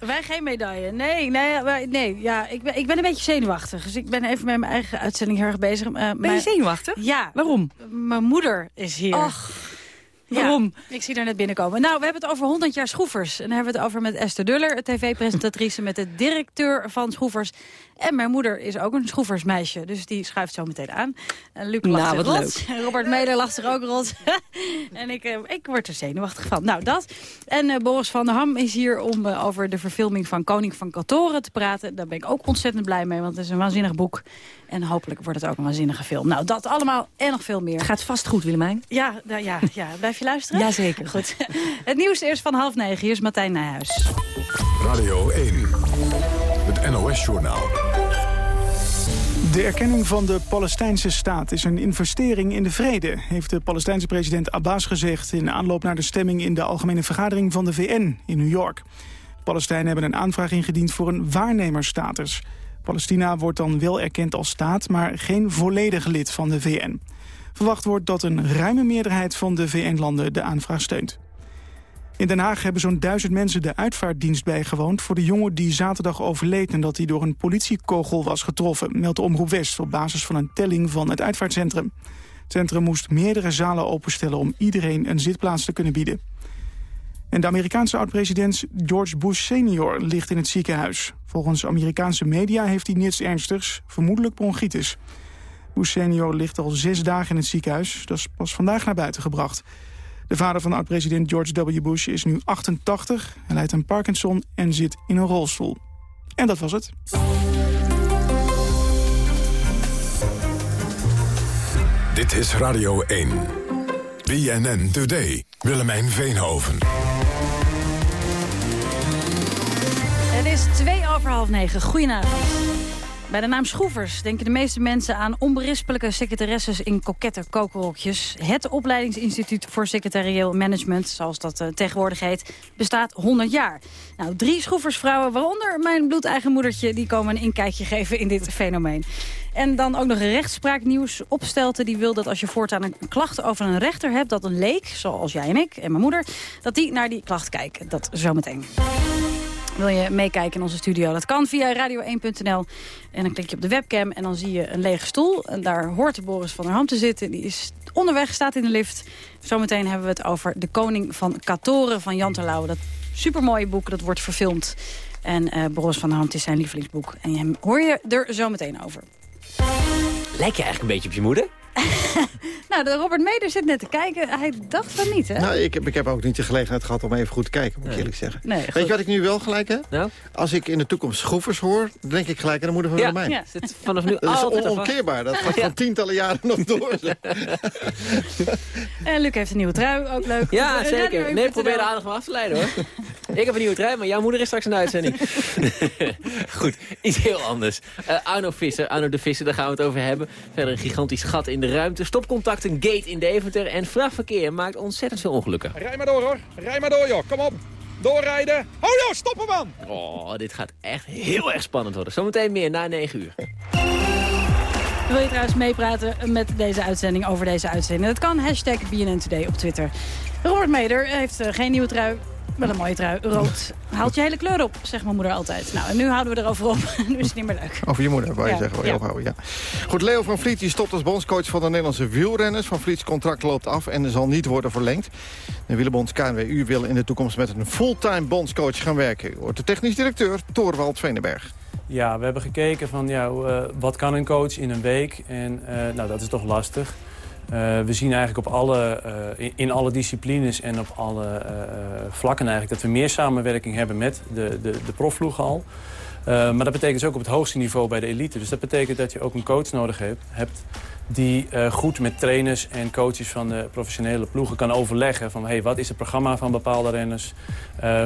Wij geen medaille. Nee, nee, wij, nee ja, ik, ben, ik ben een beetje zenuwachtig. Dus ik ben even met mijn eigen uitzending heel erg bezig. Uh, ben je zenuwachtig? Ja. Waarom? Mijn moeder is hier. Ach. Waarom? Ja, ik zie haar net binnenkomen. Nou, we hebben het over 100 jaar Schroefers. En dan hebben we het over met Esther Duller, tv-presentatrice... met de directeur van Schroefers. En mijn moeder is ook een Schroeversmeisje. Dus die schuift zo meteen aan. En Luc lacht nou, zich rot. En Robert Meder lacht zich ook rot. en ik, uh, ik word er zenuwachtig van. Nou, dat. En uh, Boris van der Ham is hier om uh, over de verfilming van Koning van Katoren te praten. Daar ben ik ook ontzettend blij mee, want het is een waanzinnig boek. En hopelijk wordt het ook een waanzinnige film. Nou, dat allemaal en nog veel meer. Het gaat vast goed, Willemijn. Ja, nou, ja, ja. blijf je luisteren? Jazeker. Goed. Het nieuws eerst van half negen. Hier is Martijn Nijhuis. Radio 1. NOS-journaal. De erkenning van de Palestijnse staat is een investering in de vrede... heeft de Palestijnse president Abbas gezegd... in aanloop naar de stemming in de Algemene Vergadering van de VN in New York. De Palestijnen hebben een aanvraag ingediend voor een waarnemersstatus. Palestina wordt dan wel erkend als staat... maar geen volledig lid van de VN. Verwacht wordt dat een ruime meerderheid van de VN-landen de aanvraag steunt. In Den Haag hebben zo'n duizend mensen de uitvaartdienst bijgewoond... voor de jongen die zaterdag overleed en dat hij door een politiekogel was getroffen... meldt Omroep West op basis van een telling van het uitvaartcentrum. Het centrum moest meerdere zalen openstellen om iedereen een zitplaats te kunnen bieden. En de Amerikaanse oud-president George Bush senior ligt in het ziekenhuis. Volgens Amerikaanse media heeft hij niets ernstigs, vermoedelijk bronchitis. Bush senior ligt al zes dagen in het ziekenhuis. Dat is pas vandaag naar buiten gebracht. De vader van oud-president George W. Bush is nu 88. Hij lijdt aan Parkinson en zit in een rolstoel. En dat was het. Dit is Radio 1. BNN Today. Willemijn Veenhoven. Het is twee over half negen. Goedenavond. Bij de naam Schroevers denken de meeste mensen aan onberispelijke secretaresses in kokette kokerrokjes. Het opleidingsinstituut voor secretarieel management, zoals dat uh, tegenwoordig heet, bestaat 100 jaar. Nou, drie Schroeversvrouwen, waaronder mijn bloedeigen moedertje, die komen een inkijkje geven in dit fenomeen. En dan ook nog een rechtspraaknieuws. Opstelte die wil dat als je voortaan een klacht over een rechter hebt... dat een leek, zoals jij en ik en mijn moeder... dat die naar die klacht kijken. Dat zometeen. Wil je meekijken in onze studio? Dat kan via radio1.nl. En dan klik je op de webcam en dan zie je een lege stoel. En daar hoort Boris van der Ham te zitten. Die is onderweg, staat in de lift. Zometeen hebben we het over De Koning van Katoren van Jan Terlouwen. Dat supermooie boek, dat wordt verfilmd. En uh, Boris van der Ham is zijn lievelingsboek. En hem hoor je er zometeen over. Lijk je eigenlijk een beetje op je moeder? nou, de Robert Meder zit net te kijken. Hij dacht van niet, hè? Nou, ik heb, ik heb ook niet de gelegenheid gehad om even goed te kijken, moet ik Nee. eerlijk zeggen. Nee, Weet je wat ik nu wel gelijk heb? Nou? Als ik in de toekomst schroefers hoor, dan denk ik gelijk aan de moeder van Ja, Willemijn. ja, zit vanaf nu Dat is onomkeerbaar. Dat gaat Ja. van tientallen jaren nog door. En Luc heeft een nieuwe trui, ook leuk. Ja, eh, zeker. radio1.nl. Nee, probeer de aandacht van af te leiden, hoor. Ik heb een nieuwe trui, maar jouw moeder is straks de uitzending. Goed, iets heel anders. Eh, Arno Visser, Arno de Visser, daar gaan we het over hebben. Verder een gigantisch gat in de ruimte. Stopcontacten, gate in Deventer. En vrachtverkeer maakt ontzettend veel ongelukken. Rij maar door hoor, rij maar door joh, kom op. Doorrijden. Oh joh, stoppen man! Oh, dit gaat echt heel erg spannend worden. Zometeen meer na 9 uur. Wil je trouwens meepraten met deze uitzending over deze uitzending? Dat kan, hashtag BNN Today op Twitter. Robert Meder heeft uh, geen nieuwe trui, wel een mooie trui. Rood haalt je hele kleur op, zegt mijn moeder altijd. Nou, en nu houden we erover op. nu is het niet meer leuk. Over je moeder, wou je Ja, zeggen. Wil je ja. ophouden, ja. Goed, Leo van Vliet die stopt als bondscoach van de Nederlandse wielrenners. Van Vliets contract loopt af en zal niet worden verlengd. De wielerbond KNWU wil in de toekomst met een fulltime bondscoach gaan werken. U hoort de technisch directeur Torwald Veenenberg. Ja, we hebben gekeken van ja, eh, wat kan een coach in een week. En eh, nou, dat is toch lastig. Eh, we zien eigenlijk op alle, eh, in, alle disciplines en op alle eh, vlakken eigenlijk... dat we meer samenwerking hebben met de, de, de profvloeg al. Maar dat betekent dus ook op het hoogste niveau bij de elite. Dus dat betekent dat je ook een coach nodig hebt... hebt die goed met trainers en coaches van de professionele ploegen kan overleggen... van hey, wat is het programma van bepaalde renners?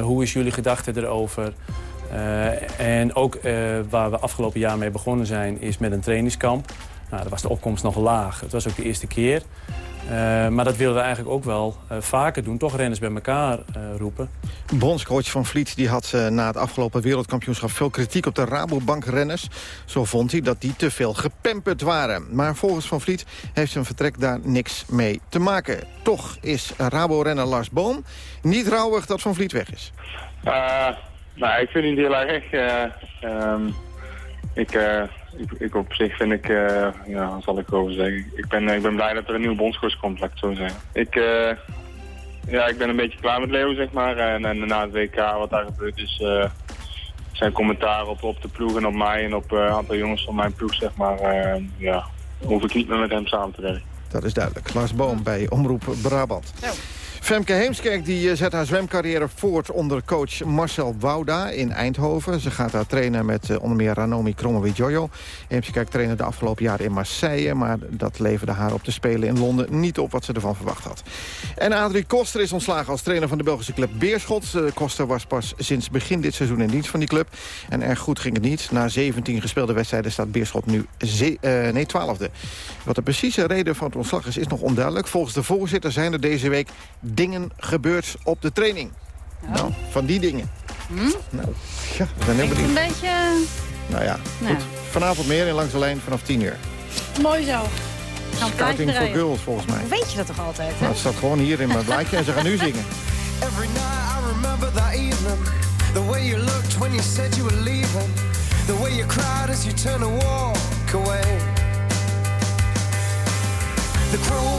Hoe is jullie gedachte erover? En ook waar we afgelopen jaar mee begonnen zijn, is met een trainingskamp. Nou, daar was de opkomst nog laag. Het was ook de eerste keer. Eh, maar dat willen we eigenlijk ook wel eh, vaker doen. Toch renners bij elkaar eh, roepen. Bondscoach van Vliet die had eh, na het afgelopen wereldkampioenschap... veel kritiek op de Rabobank-renners. Zo vond hij dat die te veel gepamperd waren. Maar volgens Van Vliet heeft zijn vertrek daar niks mee te maken. Toch is Rabo-renner Lars Boom niet rouwig dat Van Vliet weg is. Eh, nou, ik vind het heel erg. eh, ehm, ik, eh, ik, ik op zich vind ik, eh, ja, wat zal ik erover zeggen? Ik ben, ik ben blij dat er een nieuwe bondscoach komt, laat ik het zo zeggen. Ik, eh, ja, ik ben een beetje klaar met Leo, zeg maar. En, en na het WK, wat daar gebeurd is, eh, zijn commentaar op, op de ploeg en op mij en op eh, een aantal jongens van mijn ploeg, zeg maar. eh, ja, hoef ik niet meer met hem samen te werken. Dat is duidelijk. Lars Boom bij Omroep Brabant. Femke Heemskerk die eh, zet haar zwemcarrière voort onder coach Marcel Wouda in Eindhoven. Ze gaat daar trainen met eh, onder meer Ranomi Kromowidjojo. Heemskerk trainde de afgelopen jaren in Marseille... maar dat leverde haar op de Spelen in Londen niet op wat ze ervan verwacht had. En Adrie Koster is ontslagen als trainer van de Belgische club Beerschot. Eh, Koster was pas sinds begin dit seizoen in dienst van die club. En erg goed ging het niet. Na 17 gespeelde wedstrijden staat Beerschot nu nee, twaalfde. Wat de precieze reden van het ontslag is, is nog onduidelijk. Volgens de voorzitter zijn er deze week dingen gebeurd op de training. Nou, van die dingen. Hm? Nou, ja, we zijn heel Een beetje Nou ja, Nou. goed. Vanavond meer in Langs de Lijn vanaf 10 uur. mooi zo. We Scouting for. Girls, volgens mij. Weet je dat toch altijd, hè? Nou, het staat gewoon hier in mijn blaadje en ze gaan nu zingen. Every night I remember that evening. The way you looked when you said you were leaving. The way you cried as you turned to walk away. The cruel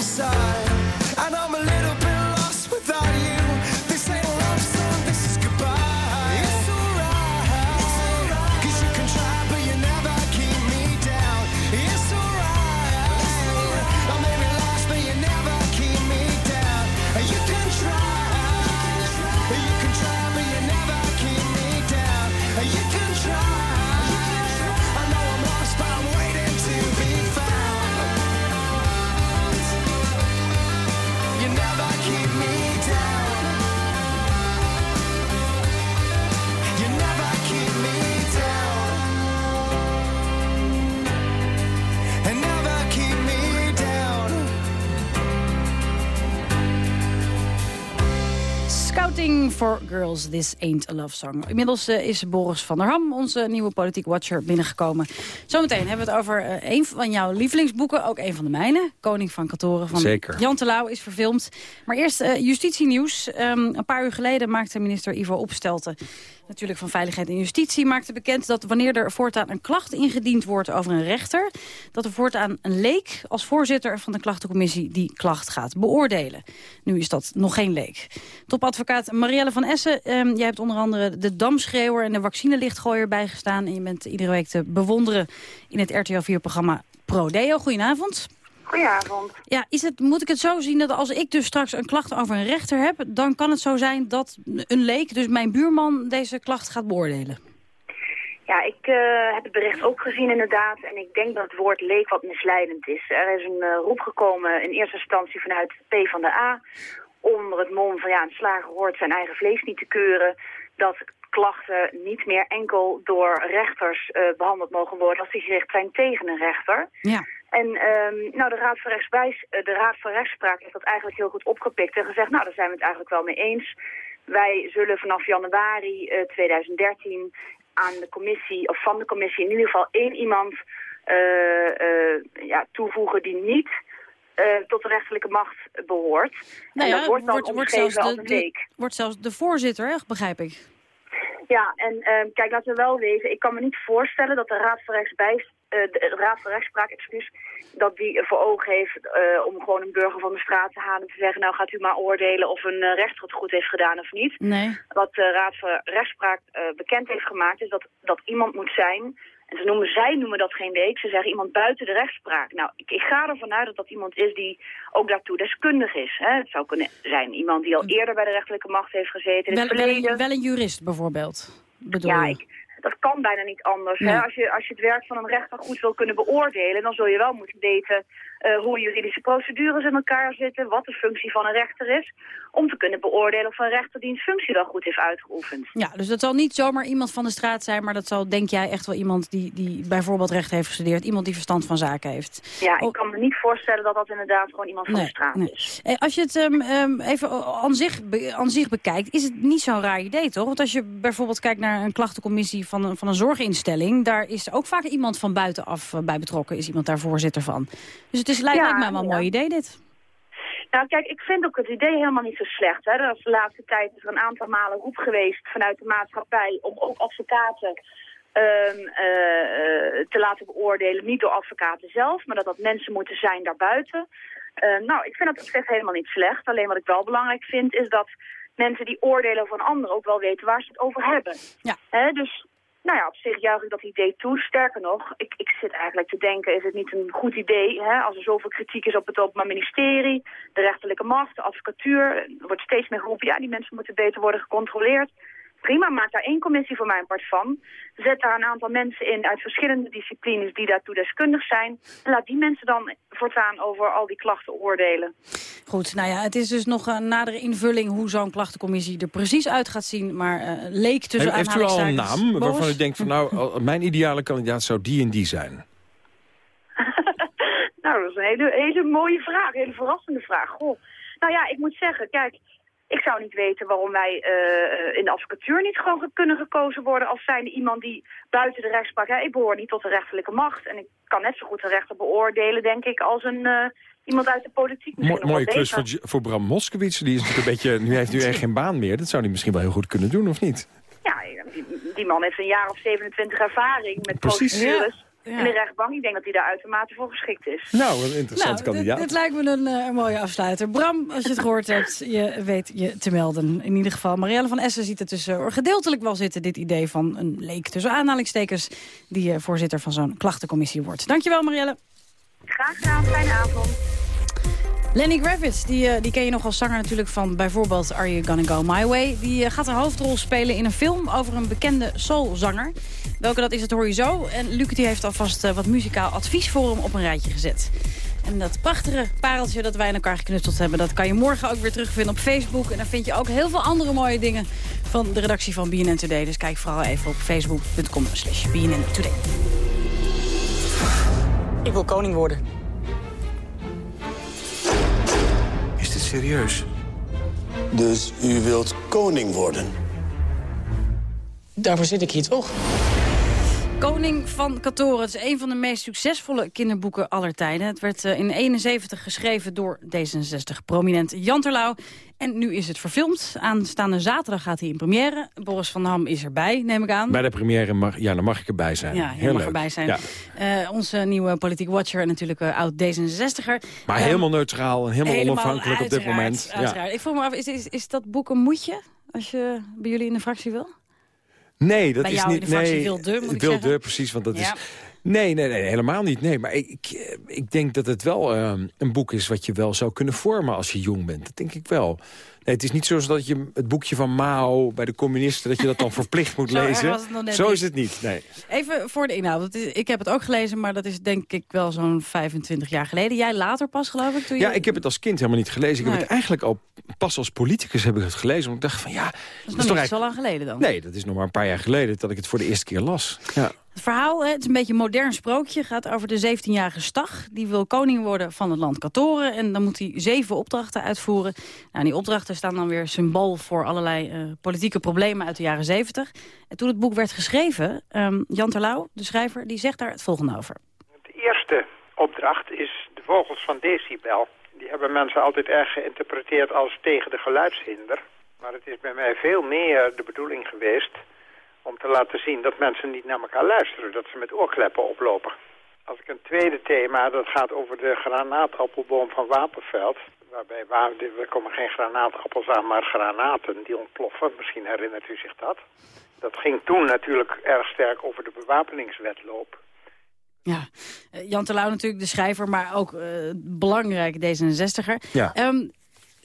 Inside. For Girls, This Ain't a Love Song. Inmiddels uh, is Boris van der Ham, onze nieuwe politiek watcher, binnengekomen. Zometeen hebben we het over uh, een van jouw lievelingsboeken, ook een van de mijne. Koning van Katoren van Zeker. Jan Terlouw is verfilmd. Maar eerst uh, justitienieuws. Um, een paar uur geleden maakte minister Ivo Opstelten natuurlijk van Veiligheid en Justitie maakte bekend dat wanneer er voortaan een klacht ingediend wordt over een rechter, dat er voortaan een leek als voorzitter van de klachtencommissie die klacht gaat beoordelen. Nu is dat nog geen leek. Topadvocaat Marielle van Essen, eh, jij hebt onder andere de damschreeuwer en de vaccinelichtgooier bijgestaan en je bent iedere week te bewonderen in het RTL 4-programma ProDeo. Goedenavond. Goedenavond. Ja, is het, moet ik het zo zien dat als ik dus straks een klacht over een rechter heb... dan kan het zo zijn dat een leek, dus mijn buurman, deze klacht gaat beoordelen? Ja, ik uh, heb het bericht ook gezien inderdaad. En ik denk dat het woord leek wat misleidend is. Er is een uh, roep gekomen in eerste instantie vanuit P van de A... onder het mom van ja, een slager hoort zijn eigen vlees niet te keuren... dat klachten niet meer enkel door rechters uh, behandeld mogen worden... als die gericht zijn tegen een rechter. Ja. En um, nou, de Raad van Rechtsbijs, uh, de Raad van Rechtspraak heeft dat eigenlijk heel goed opgepikt en gezegd, nou, daar zijn we het eigenlijk wel mee eens. Wij zullen vanaf januari uh, 2013 aan de commissie, of van de commissie, in ieder geval één iemand uh, ja, toevoegen die niet tot de rechterlijke macht behoort. Nou en dat wordt dan wordt, wordt, zelfs als de, wordt zelfs de voorzitter, begrijp ik. Ja, en uh, kijk, laten we wel wezen. Ik kan me niet voorstellen dat de Raad van Rechtsbijs, uh, de Raad van Rechtspraak, excuus, dat die voor ogen heeft uh, om gewoon een burger van de straat te halen en te zeggen, nou gaat u maar oordelen of een rechter het goed heeft gedaan of niet. Nee. Wat de Raad van Rechtspraak bekend heeft gemaakt is dat dat iemand moet zijn en ze noemen, zij noemen dat geen leek. Ze zeggen iemand buiten de rechtspraak. Nou, ik, ik ga ervan uit dat dat iemand is die ook daartoe deskundig is. Hè? Het zou kunnen zijn iemand die al eerder bij de rechterlijke macht heeft gezeten. In Wel, het wel, een, wel een jurist bijvoorbeeld, bedoel Ja, je? ik, dat kan bijna niet anders. Nee. Hè? Als, je, als je het werk van een rechter goed wil kunnen beoordelen... dan zul je wel moeten weten uh, hoe juridische procedures in elkaar zitten... wat de functie van een rechter is... om te kunnen beoordelen of een rechter die een functie wel goed heeft uitgeoefend. Ja, dus dat zal niet zomaar iemand van de straat zijn... maar dat zal, denk jij, echt wel iemand die, die bijvoorbeeld recht heeft gestudeerd... iemand die verstand van zaken heeft. Ja, ik kan me niet voorstellen dat dat inderdaad gewoon iemand van Nee, de straat nee. is. Eh, Als je het um, um, even aan zich, aan zich bekijkt, is het niet zo'n raar idee, toch? Want als je bijvoorbeeld kijkt naar een klachtencommissie van een, van een zorginstelling... daar is ook vaak iemand van buitenaf eh, bij betrokken, is iemand daar voorzitter van. Dus het is, lijkt, Ja, lijkt mij wel een ja. mooi idee, dit. Nou kijk, ik vind ook het idee helemaal niet zo slecht. Hè. Is de laatste tijd is er een aantal malen roep geweest vanuit de maatschappij om ook advocaten ehm, eh, te laten beoordelen. Niet door advocaten zelf, maar dat dat mensen moeten zijn daarbuiten. Eh, nou, ik vind dat op zich helemaal niet slecht. Alleen wat ik wel belangrijk vind is dat mensen die oordelen over een ander ook wel weten waar ze het over hebben. Ja. Dus nou ja, op zich juich ik dat idee toe. Sterker nog, ik, ik zit eigenlijk te denken, is het niet een goed idee... Hè, als er zoveel kritiek is op het Openbaar Ministerie, de rechterlijke macht, de advocatuur... er wordt steeds meer geroepen, ja, die mensen moeten beter worden gecontroleerd. Prima, maak daar één commissie voor mijn part van. Zet daar een aantal mensen in uit verschillende disciplines die daartoe deskundig zijn. En laat die mensen dan voortaan over al die klachten oordelen. Goed, nou ja, het is dus nog een nadere invulling... hoe zo'n klachtencommissie er precies uit gaat zien. Maar eh, leek tussen Heeft u al een naam waarvan u denkt van nou, al- mijn ideale kandidaat zou die en die zijn? Nou, dat is een hele, hele mooie vraag, een hele verrassende vraag. Goh. Nou ja, ik moet zeggen, kijk, ik zou niet weten waarom wij eh, in de advocatuur niet gewoon ge- kunnen gekozen worden als zijnde iemand die buiten de rechtspraak... Ja, ik behoor niet tot de rechterlijke macht en ik kan net zo goed een rechter beoordelen, denk ik, als een, eh, iemand uit de politiek. Mo mooie klus voor, Bram Moskowitz. Die is natuurlijk een beetje, nu heeft u echt geen baan meer. Dat zou hij misschien wel heel goed kunnen doen, of niet? Ja, die, die man heeft een jaar of 27 ervaring met Precies. procedures Ja. In de rechtbank. Ik denk dat hij daar uitermate voor geschikt is. Nou, een interessante Nou, kandidaat. dit, dit lijkt me een, eh, een mooie afsluiter. Bram, als je het gehoord hebt, je weet je te melden. In ieder geval, Marielle van Essen ziet het dus gedeeltelijk wel zitten... dit idee van een leek tussen aanhalingstekens... die eh, voorzitter van zo'n klachtencommissie wordt. Dankjewel, Marielle. Graag gedaan, fijne avond. Lenny Kravitz, die, eh, die ken je nog als zanger natuurlijk van bijvoorbeeld Are You Gonna Go My Way. Die eh, gaat een hoofdrol spelen in een film over een bekende soulzanger. Welke dat is, het hoor je zo. En Luc die heeft alvast eh, wat muzikaal advies voor hem op een rijtje gezet. En dat prachtige pareltje dat wij in elkaar geknutseld hebben... dat kan je morgen ook weer terugvinden op Facebook. En dan vind je ook heel veel andere mooie dingen van de redactie van BNN Today. Dus kijk vooral even op facebook.com slash BNN Today. Ik wil koning worden. Serieus? Dus u wilt koning worden? Daarvoor zit ik hier toch? Koning van Katoren. Het is een van de meest succesvolle kinderboeken aller tijden. Het werd eh, in 71 geschreven door D66-prominent Jan Terlouw. En nu is het verfilmd. Aanstaande zaterdag gaat hij in première. Boris van Ham is erbij, neem ik aan. Bij de première, mag, ja, dan mag ik erbij zijn. Ja, Heel mag leuk. erbij zijn. Ja. Eh, onze nieuwe politiek watcher en natuurlijk eh, oud D66er. Maar Ehm, helemaal neutraal en helemaal, helemaal onafhankelijk op dit moment. Ja. Ik vroeg me af, is, is, is dat boek een moetje? Als je bij jullie in de fractie wil? Nee, dat Bij is niet... nee, wilde, moet ik precies, want dat Ja. is... Nee, nee, nee, helemaal niet. Nee, maar ik, ik, ik denk dat het wel ehm, een boek is wat je wel zou kunnen vormen als je jong bent. Dat denk ik wel. Nee, het is niet zoals dat je het boekje van Mao bij de communisten... dat je dat dan verplicht moet Zo lezen. Zo is het niet, nee. Even voor de inhoud. is- Ik heb het ook gelezen, maar dat is denk ik wel zo'n 25 jaar geleden. Jij later pas, geloof ik? Toen je... Ja, ik heb het als kind helemaal niet gelezen. Ik Nee. heb het eigenlijk al pas als politicus heb ik het gelezen. Want ik dacht van ja, Dat is toch nog niet eigenlijk- zo lang geleden dan. Nee, dat is nog maar een paar jaar geleden dat ik het voor de eerste keer las. Ja. Het verhaal, het is een beetje een modern sprookje, gaat over de 17-jarige Stag. Die wil koning worden van het land Katoren. En dan moet hij zeven opdrachten uitvoeren. Nou, die opdrachten staan dan weer symbool voor allerlei eh, politieke problemen uit de jaren 70. En toen het boek werd geschreven, ehm, Jan Terlouw, de schrijver, die zegt daar het volgende over. De eerste opdracht is de vogels van decibel. Die hebben mensen altijd erg geïnterpreteerd als tegen de geluidshinder. Maar het is bij mij veel meer de bedoeling geweest om te laten zien dat mensen niet naar elkaar luisteren. Dat ze met oorkleppen oplopen. Als ik een tweede thema, dat gaat over de granaatappelboom van Wapenveld. Waarbij wa- er komen geen granaatappels aan, maar granaten die ontploffen. Misschien herinnert u zich dat. Dat ging toen natuurlijk erg sterk over de bewapeningswetloop. Ja, eh, Jan Terlouw natuurlijk de schrijver, maar ook eh belangrijk D66er. Ja. Ehm,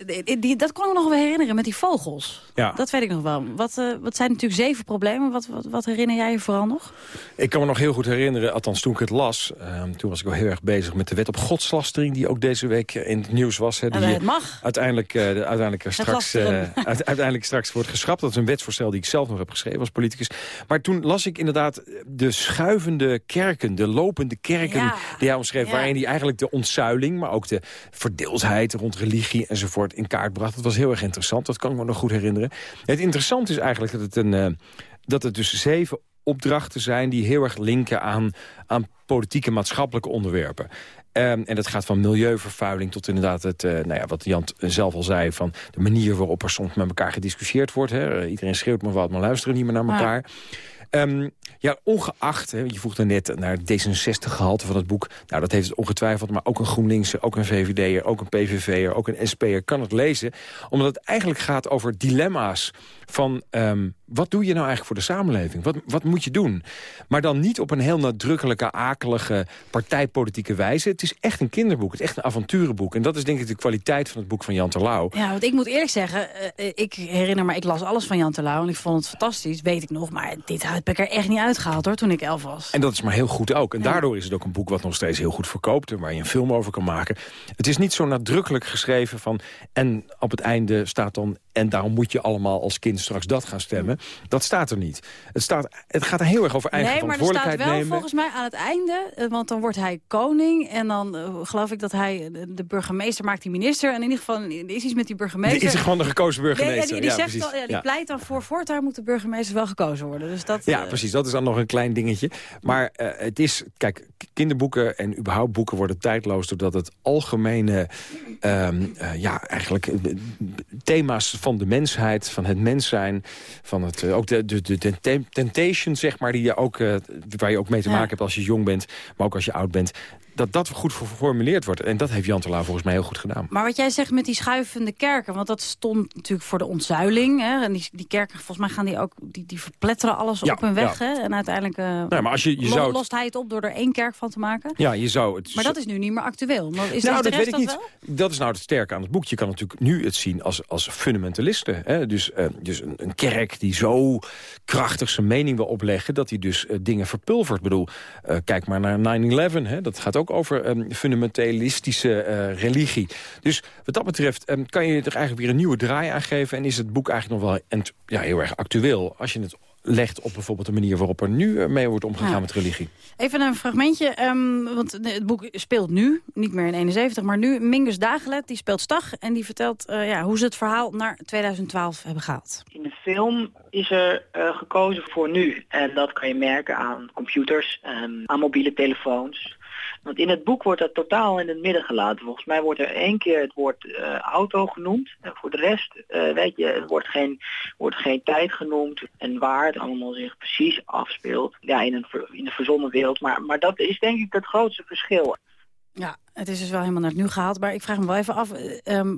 die, die- dat kon ik me nog wel herinneren met die vogels. Ja. Dat weet ik nog wel. Wat, eh, wat zijn natuurlijk zeven problemen? Wat, wat, wat herinner jij je vooral nog? Ik kan me nog heel goed herinneren, althans toen ik het las... ehm, toen was ik wel heel erg bezig met de wet op godslastering... die ook deze week eh, in het nieuws was. Hè, Ja, die het mag. Uiteindelijk, eh, de- uiteindelijk, straks, eh, uiteindelijk wordt geschrapt. Dat is een wetsvoorstel die ik zelf nog heb geschreven als politicus. Maar toen las ik inderdaad de schuivende kerken, de lopende kerken... Ja. die hij omschreef, waarin hij eigenlijk de ontzuiling... maar ook de verdeeldheid rond religie enzovoort in kaart bracht. Dat was heel erg interessant, dat kan ik me nog goed herinneren. Het interessante is eigenlijk dat het, een, eh, dat het dus zeven opdrachten zijn... die heel erg linken aan, aan politieke maatschappelijke onderwerpen. Ehm, en dat gaat van milieuvervuiling tot inderdaad het, eh, nou ja, wat Jan zelf al zei... van de manier waarop er soms met elkaar gediscussieerd wordt. Hè. Iedereen schreeuwt maar wat, maar luisteren niet meer naar elkaar. Ehm, ja, ongeacht, je vroeg net naar het D66-gehalte van het boek. Nou, dat heeft het ongetwijfeld, maar ook een GroenLinkse, ook een VVD'er... ook een PVV'er, ook een SP'er kan het lezen. Omdat het eigenlijk gaat over dilemma's van... ehm, wat doe je nou eigenlijk voor de samenleving? Wat, wat moet je doen? Maar dan niet op een heel nadrukkelijke, akelige, partijpolitieke wijze. Het is echt een kinderboek, het is echt een avonturenboek. En dat is denk ik de kwaliteit van het boek van Jan Terlouw. Ja, want ik moet eerlijk zeggen, eh, ik herinner me, ik las alles van Jan Terlouw en ik vond het fantastisch, weet ik nog. Maar dit heb ik er echt niet uitgehaald hoor, toen ik elf was. En dat is maar heel goed ook. En daardoor is het ook een boek wat nog steeds heel goed verkoopt... en waar je een film over kan maken. Het is niet zo nadrukkelijk geschreven van... en op het einde staat dan... en daarom moet je allemaal als kind straks dat gaan stemmen. Dat staat er niet. Het, staat, het gaat er heel erg over eigen Nee, maar er staat verantwoordelijkheid wel nemen. volgens mij aan het einde, eh, want dan wordt hij koning en dan eh, geloof ik dat hij, de, de burgemeester maakt die minister. En in ieder geval er is iets met die burgemeester. Die is gewoon de gekozen burgemeester. Nee, ja, die, die, Ja, zegt al, ja, die Ja. pleit dan voor voortaan moet de burgemeester wel gekozen worden. Dus dat, Ja, eh, precies. Dat is dan nog een klein dingetje. Maar eh, het is, kijk, kinderboeken en überhaupt boeken worden tijdloos... doordat het algemene, ehm, eh, ja, eigenlijk eh, thema's van de mensheid, van het mens zijn... van het, eh, ook de, de, de, de tem- temptation, zeg maar, die je ook, eh, waar je ook mee te maken hebt als je jong bent... maar ook als je oud bent, dat dat goed geformuleerd wordt. En dat heeft Jan Terlouw volgens mij heel goed gedaan. Maar wat jij zegt met die schuivende kerken, want dat stond natuurlijk voor de ontzuiling. Hè? En die, die kerken, volgens mij gaan die ook, die, die verpletteren alles Ja, op hun weg. ja. Hè? En uiteindelijk eh, Nou, maar als je, je zou lost hij het op door er één kerk van te maken. Ja, je zou het... Maar dat is nu niet meer actueel. Maar is, nou, dat weet ik niet. wel? Dat is nou het sterke aan het boek. Je kan natuurlijk nu het zien als, als fundamentalisten. Hè? Dus, eh, dus een, een kerk die zo krachtig zijn mening wil opleggen... dat hij dus eh, dingen verpulvert. Ik bedoel, kijk maar naar 9-11. hè. Dat gaat ook over ehm, fundamentalistische eh, religie. Dus wat dat betreft ehm, kan je er eigenlijk weer een nieuwe draai aan geven... en is het boek eigenlijk nog wel ent- ja, heel erg actueel... als je het legt op bijvoorbeeld de manier waarop er nu eh, mee wordt omgegaan Ja. met religie. Even een fragmentje, ehm, want het boek speelt nu, niet meer in 71, maar nu. Mingus Dagelet, die speelt Stag en die vertelt eh, ja, hoe ze het verhaal naar 2012 hebben gehaald. In de film is er gekozen voor nu. En dat kan je merken aan computers, aan mobiele telefoons. Want in het boek wordt dat totaal in het midden gelaten. Volgens mij wordt er één keer het woord eh, auto genoemd. En voor de rest, eh, weet je, er wordt geen, wordt geen tijd genoemd. En waar het allemaal zich precies afspeelt. Ja, in een, in een verzonnen wereld. Maar, maar dat is denk ik het grootste verschil. Ja, het is dus wel helemaal naar het nu gehaald, maar ik vraag me wel even af... eh, ehm,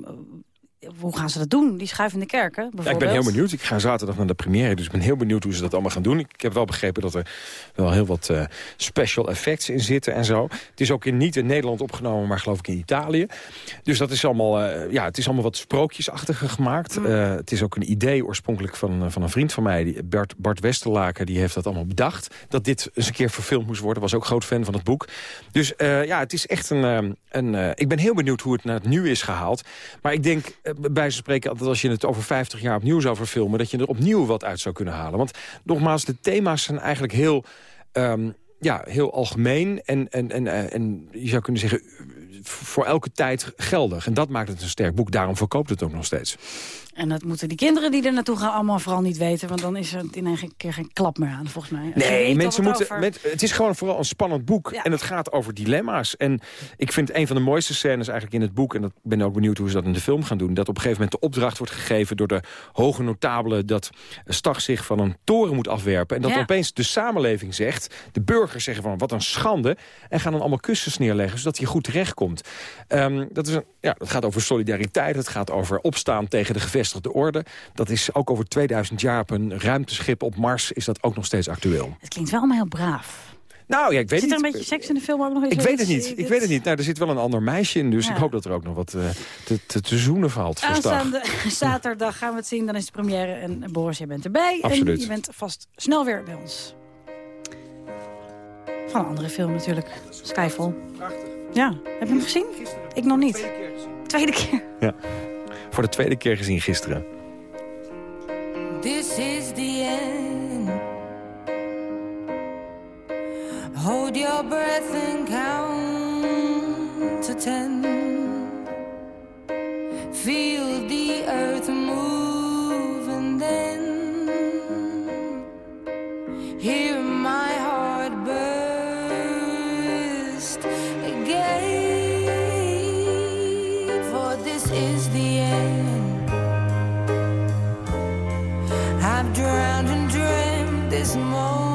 hoe gaan ze dat doen, die schuivende kerken Ja, ik ben heel benieuwd. Ik ga zaterdag naar de première, dus ik ben heel benieuwd hoe ze dat allemaal gaan doen. Ik heb wel begrepen dat er wel heel wat eh, special effects in zitten en zo. Het is ook in, niet in Nederland opgenomen, maar geloof ik in Italië. Dus dat is allemaal, eh, ja, het is allemaal wat sprookjesachtiger gemaakt. Eh, het is ook een idee oorspronkelijk van, van een vriend van mij, die, Bart, Bart Westerlaken, die heeft dat allemaal bedacht. Dat dit eens een keer verfilmd moest worden. Was ook groot fan van het boek. Dus ja, het is echt een... een ik ben heel benieuwd hoe het naar het nu is gehaald. Maar ik denk, bij wijze van spreken, dat als je het over 50 jaar opnieuw zou verfilmen... dat je er opnieuw wat uit zou kunnen halen. Want nogmaals, de thema's zijn eigenlijk heel... ehm, ja, heel algemeen en, en, en, eh, en je zou kunnen zeggen eh, voor elke tijd geldig. En dat maakt het een sterk boek, daarom verkoopt het ook nog steeds. En dat moeten die kinderen die er naartoe gaan allemaal vooral niet weten... want dan is er in één keer geen klap meer aan, volgens mij. Nee, mensen het moeten, met, het is gewoon vooral een spannend boek. En het gaat over dilemma's. En ik vind een van de mooiste scènes eigenlijk in het boek... en dat ik ben ook benieuwd hoe ze dat in de film gaan doen... dat op een gegeven moment de opdracht wordt gegeven door de hoge notabelen... dat Stag zich van een toren moet afwerpen. En dat Ja. opeens de samenleving zegt... de burgers zeggen van wat een schande... en gaan dan allemaal kussens neerleggen, zodat hij goed terechtkomt. Ehm, dat, is een, ja, dat gaat over solidariteit, het gaat over opstaan tegen de gevestigde orde. Dat is ook over 2000 jaar op een ruimteschip op Mars... is dat ook nog steeds actueel. Het klinkt wel allemaal heel braaf. Nou ja, ik weet Zit er niet. een beetje seks in de film ook nog eens? Ik weet het niet. Ik weet het niet. Nou, er zit wel een ander meisje in, dus Ja. ik hoop dat er ook nog wat eh, te, te, te zoenen valt. Aanstaande zaterdag gaan we het zien. Dan is de première en Boris, jij bent erbij. Absoluut. En je bent vast snel weer bij ons. Van een andere film natuurlijk. Skyfall. Prachtig. Ja, heb je hem gezien? Ik nog niet. Tweede keer. Ja. Voor de tweede keer gezien gisteren. This is the end. Hold your breath and count to ten. Feel the earth move and then hear I've drowned and dreamt this moment.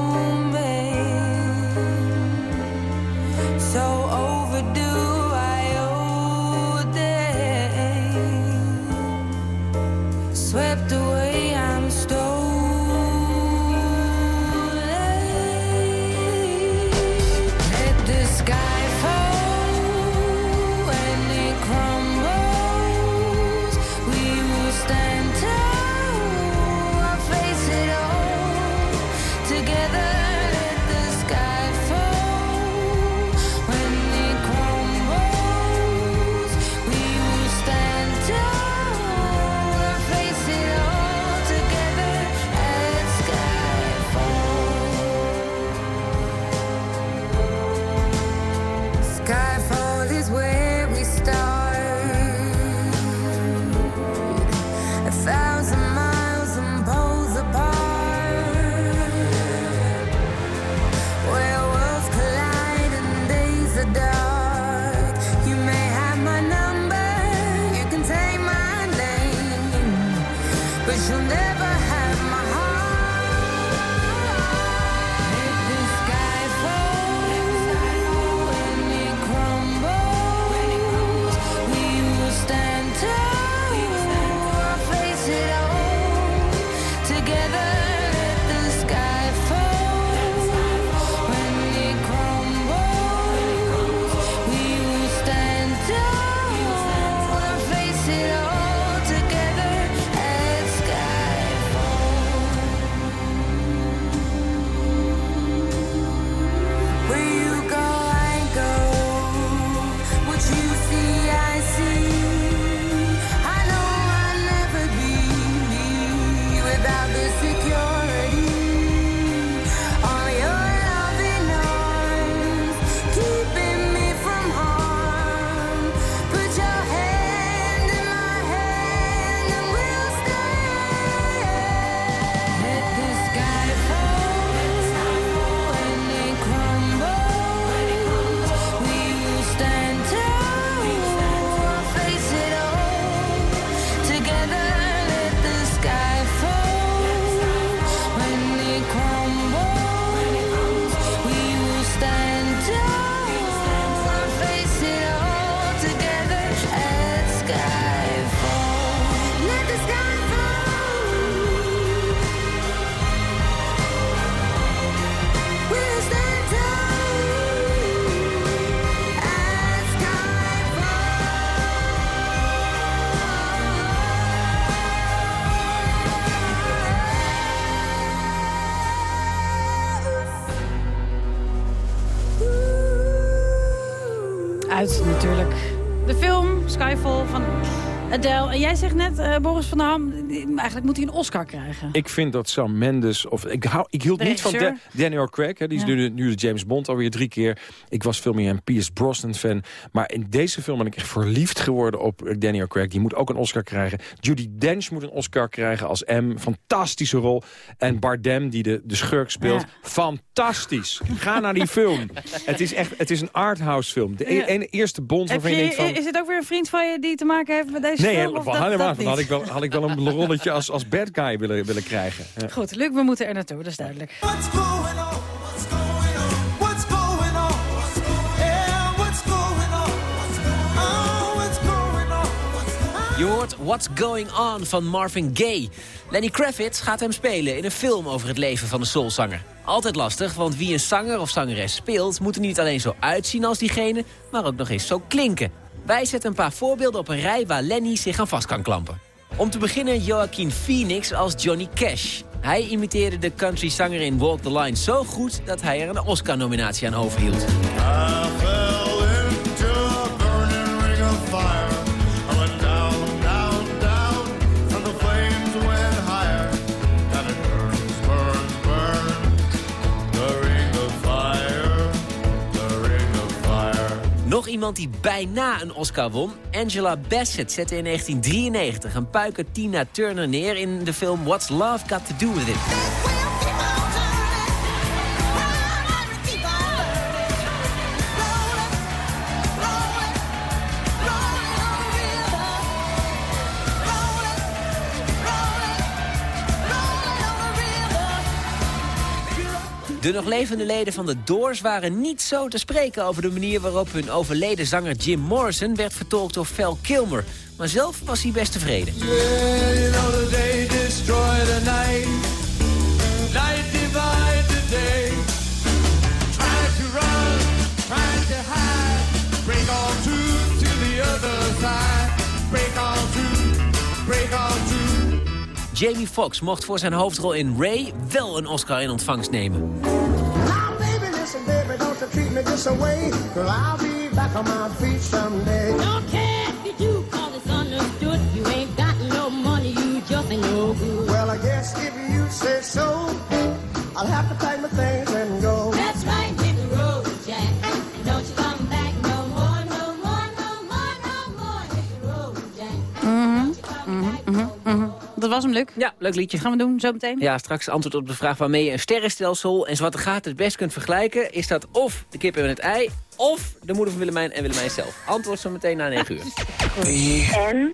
En jij zegt net, eh, Boris van der Ham, eigenlijk moet hij een Oscar krijgen. Ik vind dat Sam Mendes... Of, ik, hou, ik hield De niet van? Da- Daniel Craig. Hè, die is Ja. nu, de, nu de James Bond alweer drie keer. Ik was veel meer een Pierce Brosnan fan. Maar in deze film ben ik echt verliefd geworden op Daniel Craig. Die moet ook een Oscar krijgen. Judy Dench moet een Oscar krijgen als M. Fantastische rol. En Bardem, die de, de schurk speelt. Ja. Fantastisch. Ga naar die film. het is echt het is een arthouse film. De e- Ja. ene- eerste Bond waarvan je, je, denkt van... is het ook weer een vriend van je die te maken heeft met deze Nee, film? helemaal dat- helemaal. dat Dan had niet? ik wel, had ik wel een rolletje als, als bad guy willen, willen krijgen. Ja. Goed, Luc, we moeten er naartoe, dat is duidelijk. What's going on? What's going on? What's going on? Yeah, what's going on? Oh, what's going on? Je hoort What's Going On van Marvin Gaye. Lenny Kravitz gaat hem spelen in een film over het leven van de soulzanger. Altijd lastig, want wie een zanger of zangeres speelt... moet er niet alleen zo uitzien als diegene, maar ook nog eens zo klinken. Wij zetten een paar voorbeelden op een rij waar Lenny zich aan vast kan klampen. Om te beginnen Joaquin Phoenix als Johnny Cash. Hij imiteerde de countryzanger in Walk the Line zo goed... dat hij er een Oscar-nominatie aan overhield. Iemand die bijna een Oscar won. Angela Bassett zette in 1993 een puiker Tina Turner neer... in de film What's Love Got To Do With It. De nog levende leden van de Doors waren niet zo te spreken over de manier waarop hun overleden zanger Jim Morrison werd vertolkt door Val Kilmer. Maar zelf was hij best tevreden. Jamie Foxx mocht voor zijn hoofdrol in Ray wel een Oscar in ontvangst nemen. Now, baby, listen, baby, was hem, Luc. Ja, leuk liedje. Gaan we doen, zo meteen? Ja, straks antwoord op de vraag waarmee je een sterrenstelsel en Zwarte Gaten het best kunt vergelijken. Is dat of de kip en het ei, of de moeder van Willemijn en Willemijn zelf. Antwoord zo meteen na 9 uur. En?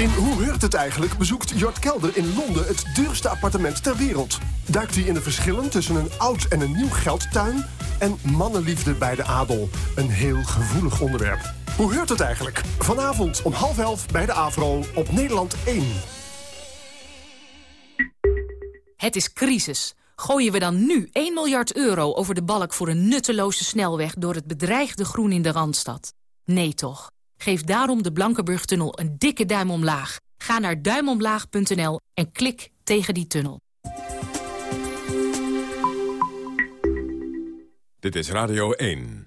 In Hoe heurt het eigenlijk bezoekt Jort Kelder in Londen het duurste appartement ter wereld. Duikt hij in de verschillen tussen een oud en een nieuw geldtuin... en mannenliefde bij de adel. Een heel gevoelig onderwerp. Hoe heurt het eigenlijk? Vanavond om half elf bij de AVRO op Nederland 1. Het is crisis. Gooien we dan nu 1 miljard euro over de balk voor een nutteloze snelweg... door het bedreigde groen in de Randstad? Nee toch. Geef daarom de Blankenburg-tunnel een dikke duim omlaag. Ga naar duimomlaag.nl en klik tegen die tunnel. Dit is Radio 1.